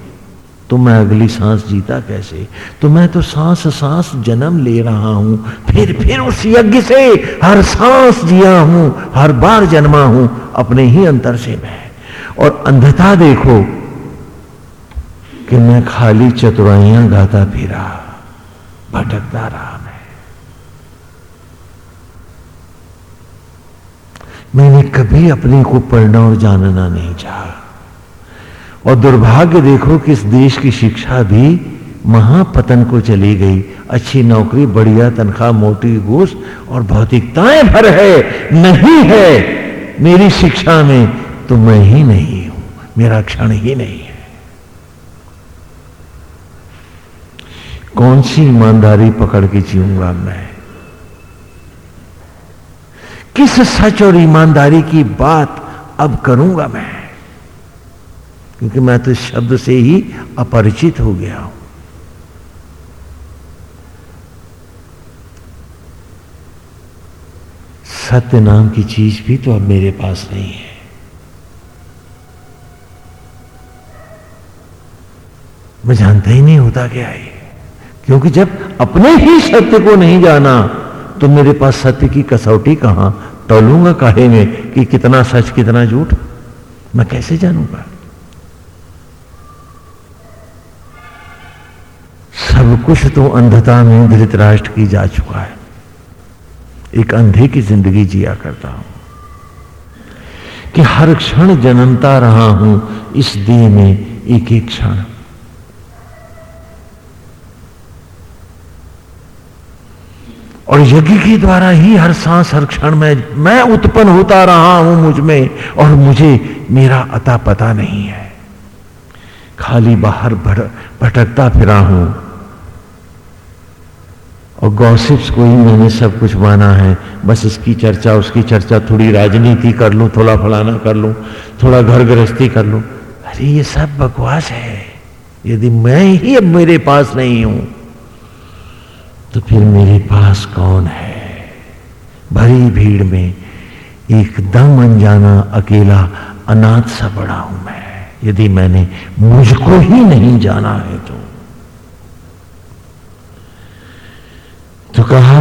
तो मैं अगली सांस जीता कैसे? तो मैं तो सांस सांस जन्म ले रहा हूँ फिर फिर उस यज्ञ से हर सांस जिया हूँ, हर बार जन्मा हूँ, अपने ही अंतर से मैं। और अंधता देखो कि मैं खाली चतुराइयाँ गाता फिरा, भटकता रहा मैं। मैंने कभी अपने को पढ़ना और जानना नहीं चाहा। और दुर्भाग्य देखो कि इस देश की शिक्षा भी महापतन को चली गई। अच्छी नौकरी, बढ़िया तनख्वाह, मोटी घूस और भौतिकताएँ भर है, नहीं है। मेरी शिक्षा में तो मैं ही नहीं हूँ, मेरा क्षण ही नहीं कौन सी ईमानदारी पकड़ के जीऊँगा मैं? किस सच और ईमानदारी की बात अब करूँगा मैं? क्योंकि मैं तो शब्द से ही अपरिचित हो गया हूँ। सत्य नाम की चीज़ भी तो अब मेरे पास नहीं है। मैं जानता ही नहीं होता क्या है। क्योंकि जब अपने ही सत्य को नहीं जाना तो मेरे पास सत्य की कसौटी कहाँ? तोलूँगा काहे में कि कितना सच, कितना झूठ? मैं कैसे जानूँगा? सब कुछ तो अंधता में धृतराष्ट्र की जा चुका है। एक अंधे की ज़िंदगी जिया करता हूँ। कि हर क्षण जन्मता रहा हूँ, इस देह में एक एक क्षण। और यज्ञ के द्वारा ही हर सांस, हर क्षण में मैं उत्पन्न होता रहा हूँ मुझमें और मुझे मेरा अता पता नहीं है। खाली बाहर भटकता फिरा हूँ। और गॉसिप्स को ही मैंने सब कुछ माना है। बस इसकी चर्चा, उसकी चर्चा थोड़ी राजनीति कर लूँ, थोड़ा फलाना कर लूँ, थोड़ा घर गृहस्थी कर लूँ। अरे ये सब बकवास है। यदि मैं ही अब मेरे पास नहीं हूँ तो फिर मेरे पास कौन है? भरी भीड़ में एकदम अनजाना, अकेला, अनाथ सा बड़ा हूँ मैं। यदि मैंने मुझको ही नहीं जाना है तो। तो कहा,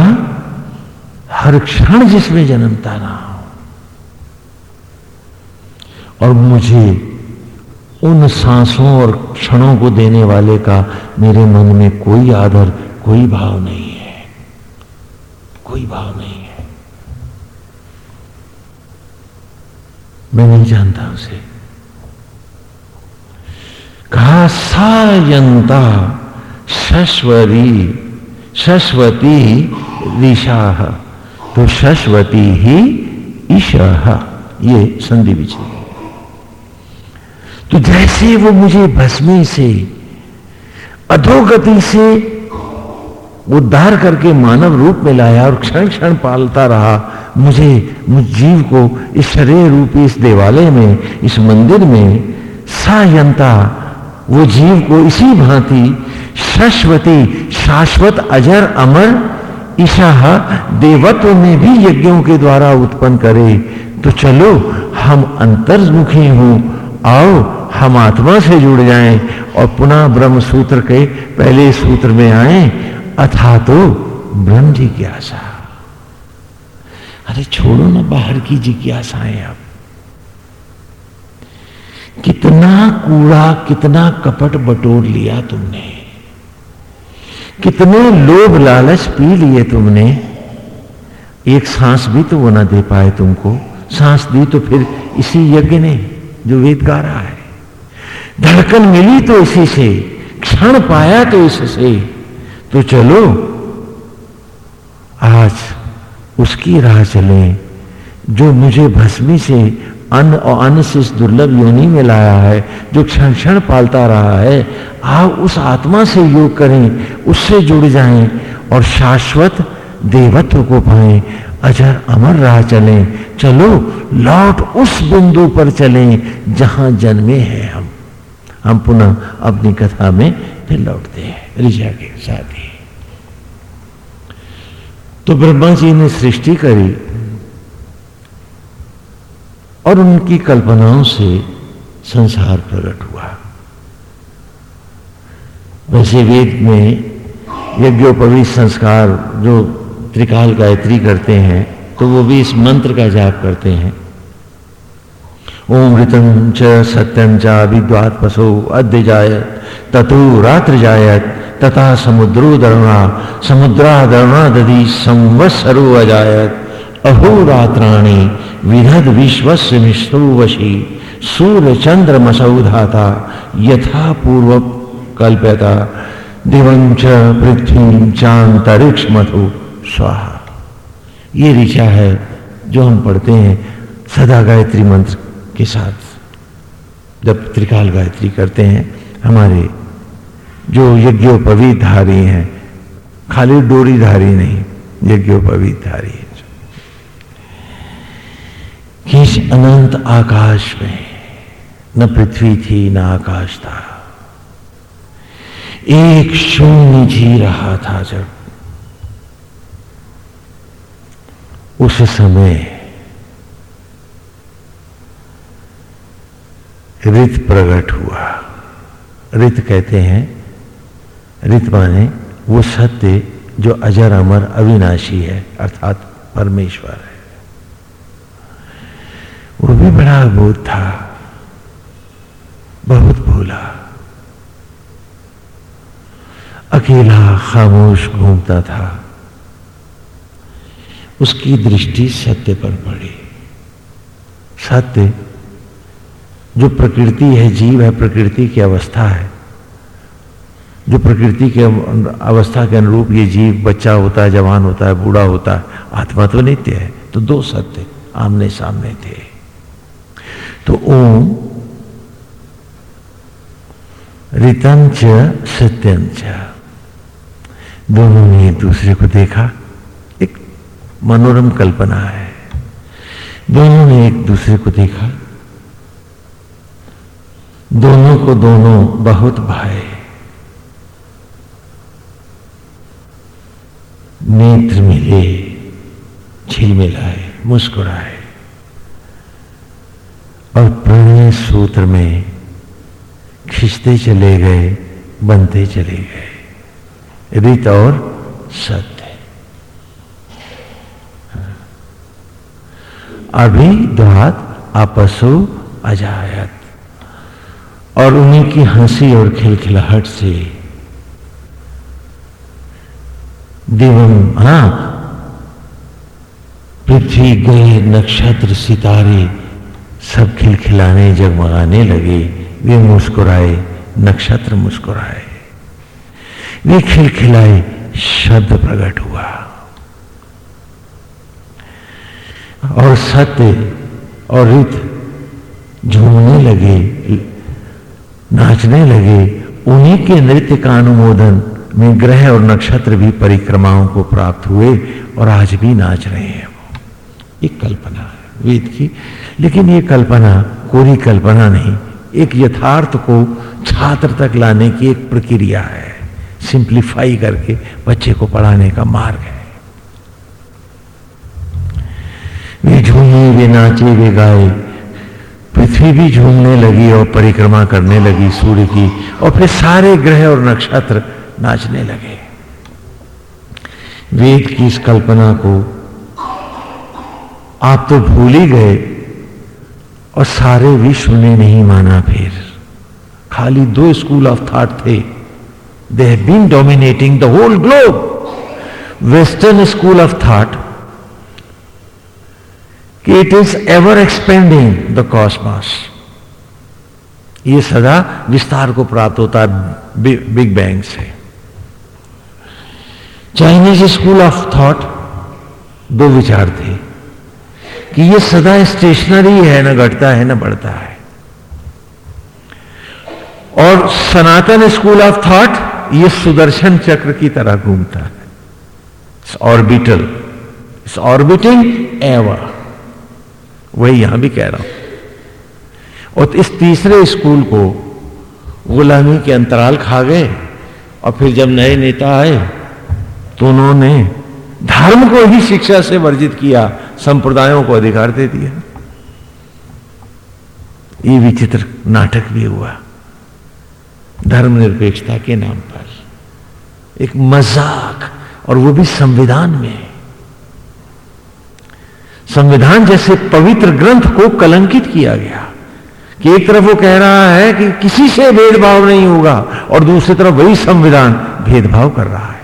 हर क्षण जिसमें जन्मता रहा हूँ, और मुझे उन सांसों और क्षणों को देने वाले का मेरे मन में कोई आदर कोई भाव नहीं है। कोई भाव नहीं है। मैं नहीं जानता उसे। कहा, सायंता शश्वरी, शश्वती ऋषा तो शश्वती ही ईशा। ये संधि विचय तो जैसे वो मुझे भस्मी से, अधोगति से उद्धार करके मानव रूप में लाया और क्षण क्षण पालता रहा। मुझे, मुझ जीव को इस शरीर रूपी इस देवालय में, इस मंदिर में सायंता, वो जीव को इसी भांति शाश्वती, शाश्वत, अजर, अमर ईशा देवत्व में भी यज्ञों के द्वारा उत्पन्न करे। तो चलो, हम अंतर्मुखी हूँ। आओ, हम आत्मा से जुड़ जाएँ और पुनः ब्रह्म सूत्र के पहले सूत्र में आए। अथा तो ब्रह्म जिज्ञासा। अरे छोड़ो ना बाहर की जिज्ञासाएँ अब कितना कूड़ा, कितना कपट बटोर लिया तुमने। कितने लोभ लालच पी लिए तुमने। एक सांस भी तो वो ना दे पाए तुमको। सांस दी तो फिर इसी यज्ञ ने जो वेद गा रहा है। धड़कन मिली तो इसी से, क्षण पाया तो इससे। तो चलो, आज उसकी राह चले, जो मुझे भस्मी से अन्न और अन्न से इस दुर्लभ योनि में लाया है, जो क्षण क्षण पालता रहा है, आप उस आत्मा से योग करें, उससे जुड़ जाएँ और शाश्वत देवत्व को पाएँ। अजर अमर राह चलें। चलो, लौट उस बिंदु पर चलें, जहाँ जन्मे हैं हम। हम पुनः अपनी कथा में फिर लौटते हैं। ऋषा के साथ ही। तो ब्रह्मा जी ने सृष्टि करी और उनकी कल्पनाओं से संसार प्रकट हुआ। वैसे वेद में यज्ञोपवी संस्कार जो त्रिकाल गायत्री करते हैं तो वो भी इस मंत्र का जाप करते हैं। ओम ऋतम च सत्यम च विद्वात पशो अद्य जायत तथु रात्र जायत तथा समुद्रोदरणा समुद्रादरणा दधि संवत्सरो अजायत अहोरात्राणी विधद विश्वस्य मिश्रो वशी सूर्य चंद्र मसौधाता यथा पूर्व कल्प्यता। दिवंच पृथ्वी चांतरिक्ष मधु स्वाहा। ये ऋचा है जो हम पढ़ते हैं सदा गायत्री मंत्र के साथ। जब त्रिकाल गायत्री करते हैं, हमारे जो यज्ञोपवीत धारी हैं। खाली डोरी धारी नहीं यज्ञोपवीत धारी है। किस अनंत आकाश में न पृथ्वी थी, न आकाश था। एक शून्य जी रहा था जब। उस समय रित प्रकट हुआ। रित कहते हैं रित माने वो सत्य जो अजर अमर अविनाशी है, अर्थात परमेश्वर है। वो भी बड़ा अद्भुत था, बहुत भूला। अकेला खामोश घूमता था। उसकी दृष्टि सत्य पर पड़ी। सत्य जो प्रकृति है, जीव है, प्रकृति की अवस्था है जो प्रकृति के अवस्था के अनुरूप ये जीव बच्चा होता है, जवान होता है, बूढ़ा होता है, आत्मा तो नित्य है तो दो सत्य आमने सामने थे। तो ओम रितम च च दोनों ने एक दूसरे को देखा, एक मनोरम कल्पना है। दोनों ने एक दूसरे को देखा। दोनों को दोनों बहुत भाए। नेत्र मिले झिलमिलाए मुस्कुराए। और प्रणय सूत्र में खिंचते चले गए, बनते चले गए। रित और सत्य। अभी द्वात आपसो अजायत। और उन्हीं की हँसी और खिलखिलाहट से दिवम हा पृथ्वी गए नक्षत्र, सितारे सब खिलखिलाने, जगमगाने लगे। वे मुस्कुराए, नक्षत्र मुस्कुराए। वे खिलखिलाए, शब्द प्रकट हुआ। और सत्य और रित झूमने लगे, नाचने लगे। उन्हीं के नृत्य का अनुमोदन में ग्रह और नक्षत्र भी परिक्रमाओं को प्राप्त हुए और आज भी नाच रहे हैं वो। एक कल्पना है, वेद की। लेकिन ये कल्पना कोरी कल्पना नहीं, एक यथार्थ को छात्र तक लाने की एक प्रक्रिया है। सिंप्लीफाई करके बच्चे को पढ़ाने का मार्ग है। वे झूमे, वे नाचे, वे गाए। पृथ्वी भी झूमने लगी और परिक्रमा करने लगी सूर्य की। और फिर सारे ग्रह और नक्षत्र नाचने लगे। वेद की इस कल्पना को आप तो भूल ही गए और सारे विश्व ने नहीं माना फिर। खाली दो स्कूल ऑफ़ थॉट थे। They have been dominating the whole globe western school of thought कि it is ever expanding the cosmos ये सदा विस्तार को प्राप्त होता है बिग बैंग से। चाइनीज़ स्कूल ऑफ़ थॉट दो विचार थे कि ये सदा स्टेशनरी है, ना घटता है, ना बढ़ता है। और सनातन स्कूल ऑफ़ थॉट ये सुदर्शन चक्र की तरह घूमता है। ऑर्बिटल ऑर्बिटिंग एवर वही यहाँ भी कह रहा हूँ। और इस तीसरे स्कूल को गुलामी के अंतराल खा गए और फिर जब नए नेता आए तो उन्होंने धर्म को ही शिक्षा से वर्जित किया, संप्रदायों को अधिकार दे दिया। ये विचित्र नाटक भी हुआ, धर्मनिरपेक्षता के नाम पर। एक मज़ाक, और वो भी संविधान में। संविधान जैसे पवित्र ग्रंथ को कलंकित किया गया, कि एक तरफ़ वो कह रहा है कि किसी से भेदभाव नहीं होगा, और दूसरी तरफ़ वही संविधान भेदभाव कर रहा है।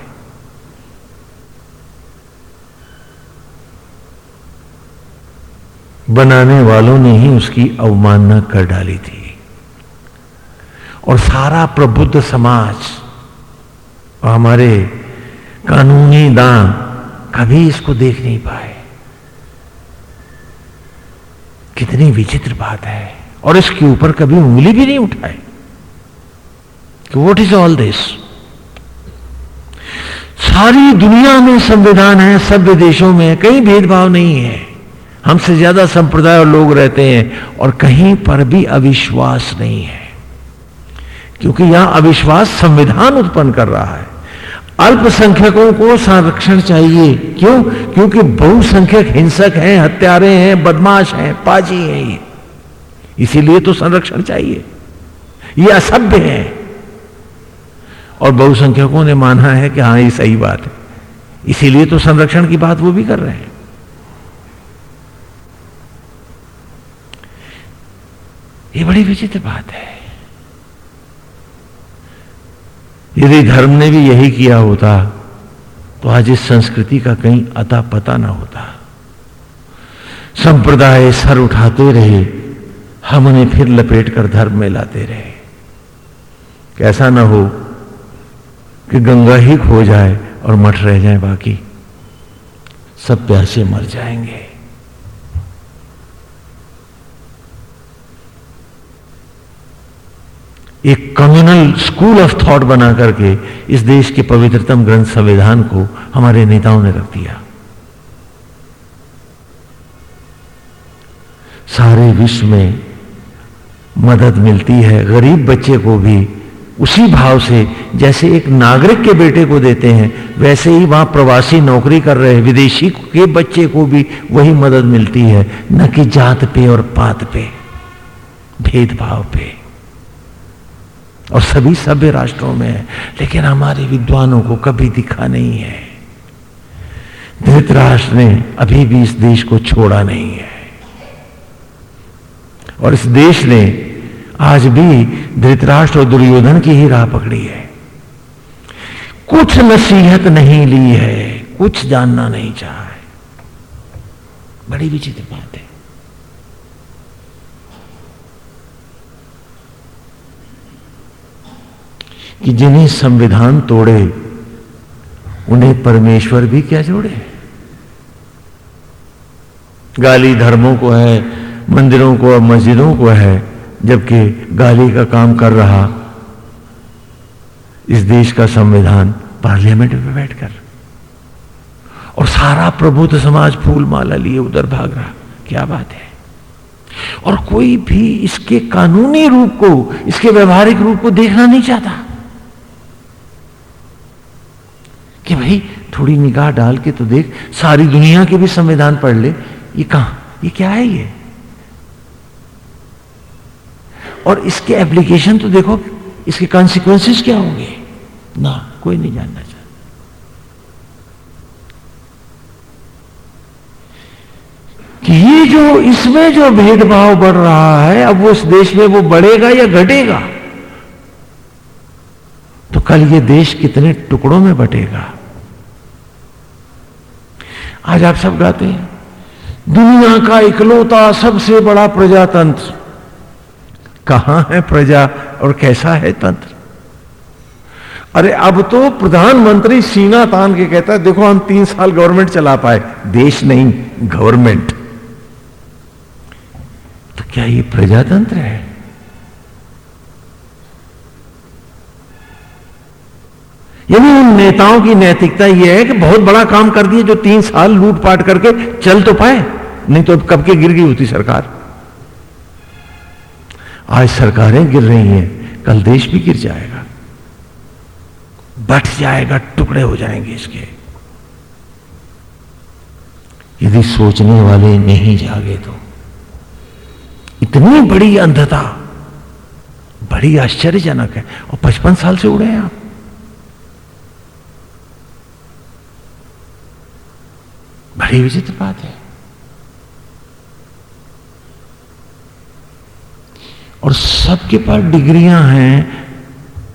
बनाने वालों ने ही उसकी अवमानना कर डाली थी। और सारा प्रबुद्ध समाज और हमारे कानूनी दान कभी इसको देख नहीं पाए। कितनी विचित्र बात है। और इसके ऊपर कभी उंगली भी नहीं उठाए कि वॉट इज़ ऑल दिस सारी दुनिया में संविधान है, सभ्य देशों में कहीं भेदभाव नहीं है। हमसे ज़्यादा संप्रदाय और लोग रहते हैं और कहीं पर भी अविश्वास नहीं है। क्योंकि यहाँ अविश्वास संविधान उत्पन्न कर रहा है। अल्पसंख्यकों को संरक्षण चाहिए। क्यों? क्योंकि बहुसंख्यक हिंसक हैं, हत्यारे हैं, बदमाश हैं, पाजी हैं ये। इसीलिए तो संरक्षण चाहिए। ये असभ्य है। और बहुसंख्यकों ने माना है कि हाँ, ये सही बात है। इसीलिए तो संरक्षण की बात वो भी कर रहे हैं। ये बड़ी विचित्र बात है। यदि धर्म ने भी यही किया होता तो आज इस संस्कृति का कहीं अता पता ना होता। संप्रदाय सर उठाते रहे हम उन्हें फिर लपेट कर धर्म में लाते रहे। कैसा ना हो कि गंगा ही खो जाए और मठ रह जाए बाकी। सब प्यासे मर जाएँगे। एक कम्युनल स्कूल ऑफ़ थॉट बना करके इस देश के पवित्रतम ग्रंथ संविधान को हमारे नेताओं ने रख दिया। सारे विश्व में मदद मिलती है, गरीब बच्चे को भी उसी भाव से, जैसे एक नागरिक के बेटे को देते हैं, वैसे ही वहाँ प्रवासी नौकरी कर रहे विदेशी के बच्चे को भी वही मदद मिलती है, न कि जात पे और पात पे, भेदभाव पे। और सभी सभ्य राष्ट्रों में है, लेकिन हमारे विद्वानों को कभी दिखा नहीं है। धृतराष्ट्र ने अभी भी इस देश को छोड़ा नहीं है। और इस देश ने आज भी धृतराष्ट्र और दुर्योधन की ही राह पकड़ी है। कुछ नसीहत नहीं ली है, कुछ जानना नहीं चाहा है। बड़ी विचित्र बात है। कि जिन्हें संविधान तोड़े, उन्हें परमेश्वर भी क्या जोड़े? गाली धर्मों को है, मंदिरों को और मस्जिदों को है, जबकि गाली का काम कर रहा इस देश का संविधान पार्लियामेंट में बैठकर। और सारा प्रबुद्ध समाज फूल माला लिए उधर भाग रहा। क्या बात है? और कोई भी इसके कानूनी रूप को, इसके व्यवहारिक रूप को देखना नहीं चाहता। कि भाई, थोड़ी निगाह डाल के तो देख, सारी दुनिया के भी संविधान पढ़ ले। ये कहाँ? ये क्या है ये? और इसके एप्लीकेशन तो देखो, इसके कॉन्सिक्वेंसेस क्या होंगे? ना, कोई नहीं जानना चाहता। कि ये जो, इसमें जो भेदभाव बढ़ रहा है, अब वो इस देश में वो बढ़ेगा या घटेगा? तो कल ये देश कितने टुकड़ों में बटेगा? आज आप सब गाते हैं। दुनिया का इकलौता सबसे बड़ा प्रजातंत्र। कहाँ है प्रजा और कैसा है तंत्र? अरे अब तो प्रधानमंत्री सीना तान के कहता है, देखो, हम तीन साल गवर्नमेंट चला पाए। देश नहीं, गवर्नमेंट। तो क्या ये प्रजातंत्र है? यानी उन नेताओं की नैतिकता यह है कि बहुत बड़ा काम कर दिए जो तीन साल लूटपाट करके चल तो पाए, नहीं तो कब के गिर गई होती सरकार। आज सरकारें गिर रही हैं, कल देश भी गिर जाएगा। बट जाएगा, टुकड़े हो जाएँगे इसके। यदि सोचने वाले नहीं जागे तो। इतनी बड़ी अंधता, बड़ी आश्चर्यजनक है। और पचपन साल से उड़े हैं आप। बड़ी विचित्र बात है। और सबके पास डिग्रियाँ हैं,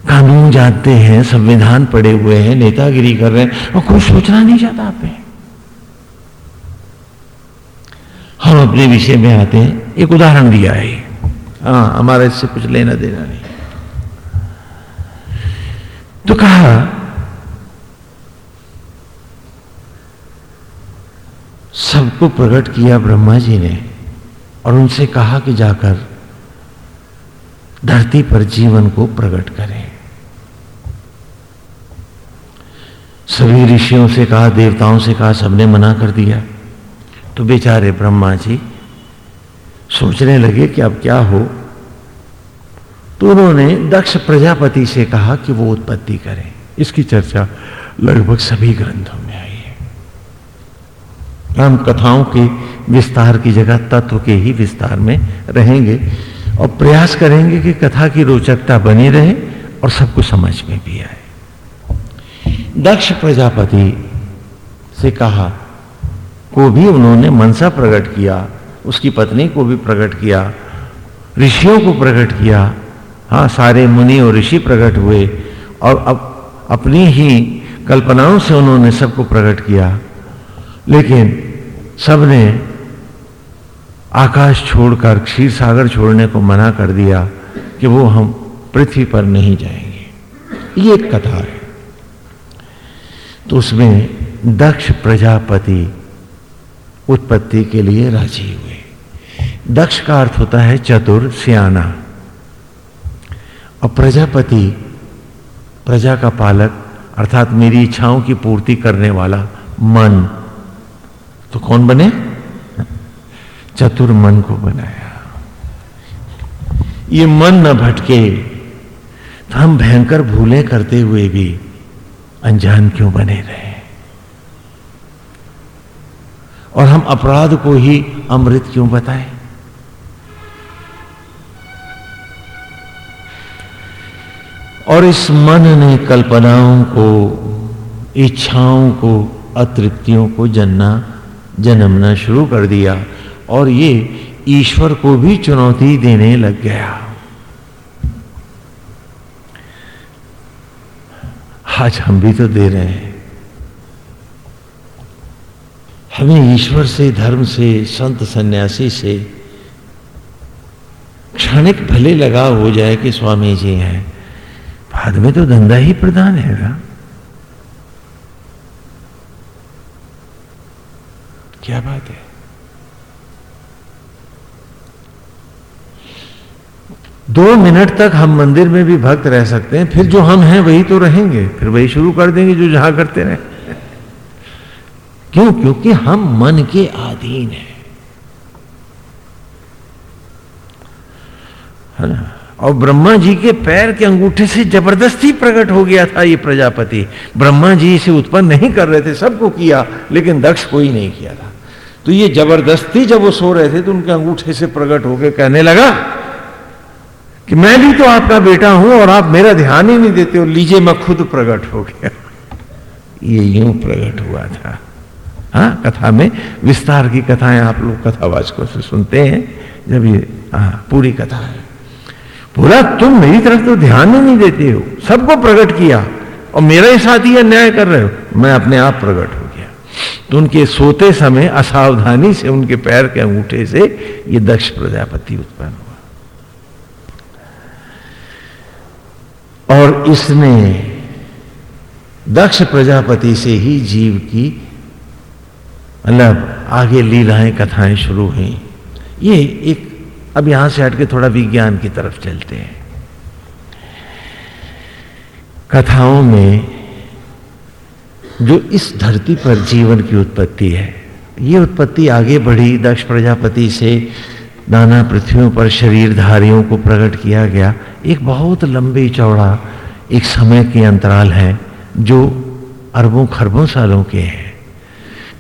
कानून जानते हैं, संविधान पढ़े हुए हैं, नेतागिरी कर रहे हैं, और कोई सोचना नहीं चाहता आप हम अपने विषय में आते हैं। एक उदाहरण दिया है। हाँ हमारा इससे कुछ लेना देना नहीं। तो कहा सबको प्रकट किया ब्रह्मा जी ने और उनसे कहा कि जाकर धरती पर जीवन को प्रकट करें। सभी ऋषियों से कहा, देवताओं से कहा, सबने मना कर दिया। तो बेचारे ब्रह्मा जी सोचने लगे कि अब क्या हो। तो उन्होंने दक्ष प्रजापति से कहा कि वो उत्पत्ति करें। इसकी चर्चा लगभग सभी ग्रंथों में हम कथाओं के विस्तार की जगह, तत्व के ही विस्तार में रहेंगे और प्रयास करेंगे कि कथा की रोचकता बनी रहे और सबको समझ में भी आए। दक्ष प्रजापति से कहा, को भी उन्होंने मनसा प्रकट किया, उसकी पत्नी को भी प्रकट किया, ऋषियों को प्रकट किया। हाँ सारे मुनि और ऋषि प्रकट हुए और अब अपनी ही कल्पनाओं से उन्होंने सबको प्रकट किया। लेकिन सबने आकाश छोड़कर क्षीर सागर छोड़ने को मना कर दिया कि वो हम पृथ्वी पर नहीं जाएँगे। ये एक कथा है। तो उसमें दक्ष प्रजापति उत्पत्ति के लिए राज़ी हुए। दक्ष का अर्थ होता है चतुर, सियाना। और प्रजापति, प्रजा का पालक, अर्थात मेरी इच्छाओं की पूर्ति करने वाला मन तो कौन बने? चतुर मन को बनाया। ये मन न भटके तो हम भयंकर भूलें करते हुए भी अनजान क्यों बने रहे? और हम अपराध को ही अमृत क्यों बताएँ? और इस मन ने कल्पनाओं को, इच्छाओं को, अतृप्तियों को, जनना जन्मना शुरू कर दिया और ये ईश्वर को भी चुनौती देने लग गया। आज हम भी तो दे रहे हैं। हमें ईश्वर से, धर्म से, संत सन्यासी से क्षणिक भले लगा हो जाए कि स्वामी जी हैं। बाद में तो धंधा ही प्रधान है ना। क्या बात है? दो मिनट तक हम मंदिर में भी भक्त रह सकते हैं, फिर जो हम हैं वही तो रहेंगे, फिर वही शुरू कर देंगे जो जहाँ करते रहे। क्यों? क्योंकि हम मन के अधीन हैं। है ना? और ब्रह्मा जी के पैर के अंगूठे से ज़बरदस्ती प्रकट हो गया था ये प्रजापति। ब्रह्मा जी इसे उत्पन्न नहीं कर रहे थे, सबको किया, लेकिन दक्ष कोई नहीं किया था। तो ये ज़बरदस्ती जब वो सो रहे थे तो उनके अंगूठे से प्रकट होकर कहने लगा कि मैं भी तो आपका बेटा हूँ और आप मेरा ध्यान ही नहीं देते हो, लीजिए मैं खुद प्रकट हो गया। ये यूँ प्रकट हुआ था। हाँ कथा में विस्तार की कथाएँ आप लोग कथावाचकों से सुनते हैं, जब ये हाँ पूरी कथा है। बोला, तुम मेरी तरफ़ तो ध्यान ही नहीं देते हो। सबको प्रकट किया और मेरा ही साथ ही अन्याय कर रहे हो। मैं अपने आप प्रकट हो गया। तो उनके सोते समय असावधानी से उनके पैर के अंगूठे से ये दक्ष प्रजापति उत्पन्न हुआ। और इसने दक्ष प्रजापति से ही जीव की मतलब आगे लीलाएँ, कथाएँ शुरू हुई। ये एक अब यहाँ से हटके थोड़ा विज्ञान की तरफ़ चलते हैं। कथाओं में जो इस धरती पर जीवन की उत्पत्ति है, ये उत्पत्ति आगे बढ़ी, दक्ष प्रजापति से नाना पृथ्वियों पर शरीरधारियों को प्रकट किया गया। एक बहुत लंबी चौड़ा, एक समय के अंतराल है, जो अरबों खरबों सालों के हैं,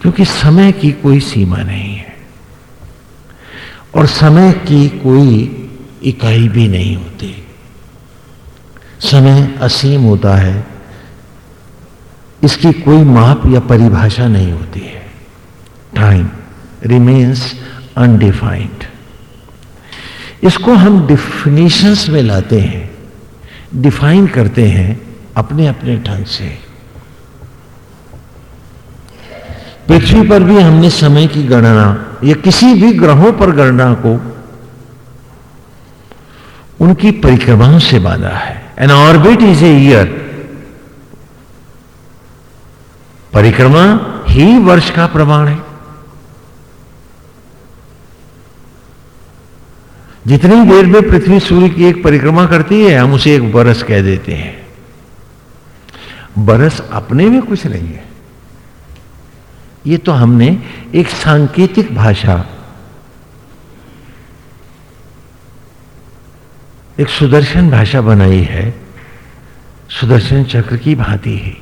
क्योंकि समय की कोई सीमा नहीं है। और समय की कोई इकाई भी नहीं होती। समय असीम होता है। इसकी कोई माप या परिभाषा नहीं होती है। टाइम रिमेन्स अनडिफाइंड इसको हम डिफिनेशंस में लाते हैं डिफाइन करते हैं अपने अपने ढंग से। पृथ्वी पर भी हमने समय की गणना या किसी भी ग्रहों पर गणना को उनकी परिक्रमाओं से बांधा है। An orbit is a year परिक्रमा ही वर्ष का प्रमाण है। जितनी देर में पृथ्वी सूर्य की एक परिक्रमा करती है, हम उसे एक बरस कह देते हैं। बरस अपने में कुछ नहीं है। ये तो हमने एक सांकेतिक भाषा, एक सुदर्शन भाषा बनाई है, सुदर्शन चक्र की भांति ही,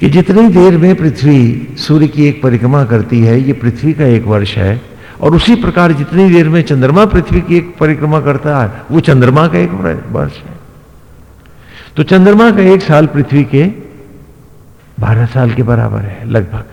कि जितनी देर में पृथ्वी सूर्य की एक परिक्रमा करती है, ये पृथ्वी का एक वर्ष है, और उसी प्रकार जितनी देर में चंद्रमा पृथ्वी की एक परिक्रमा करता है, वो चंद्रमा का एक वर्ष है। तो चंद्रमा का एक साल पृथ्वी के बारह साल के बराबर है लगभग।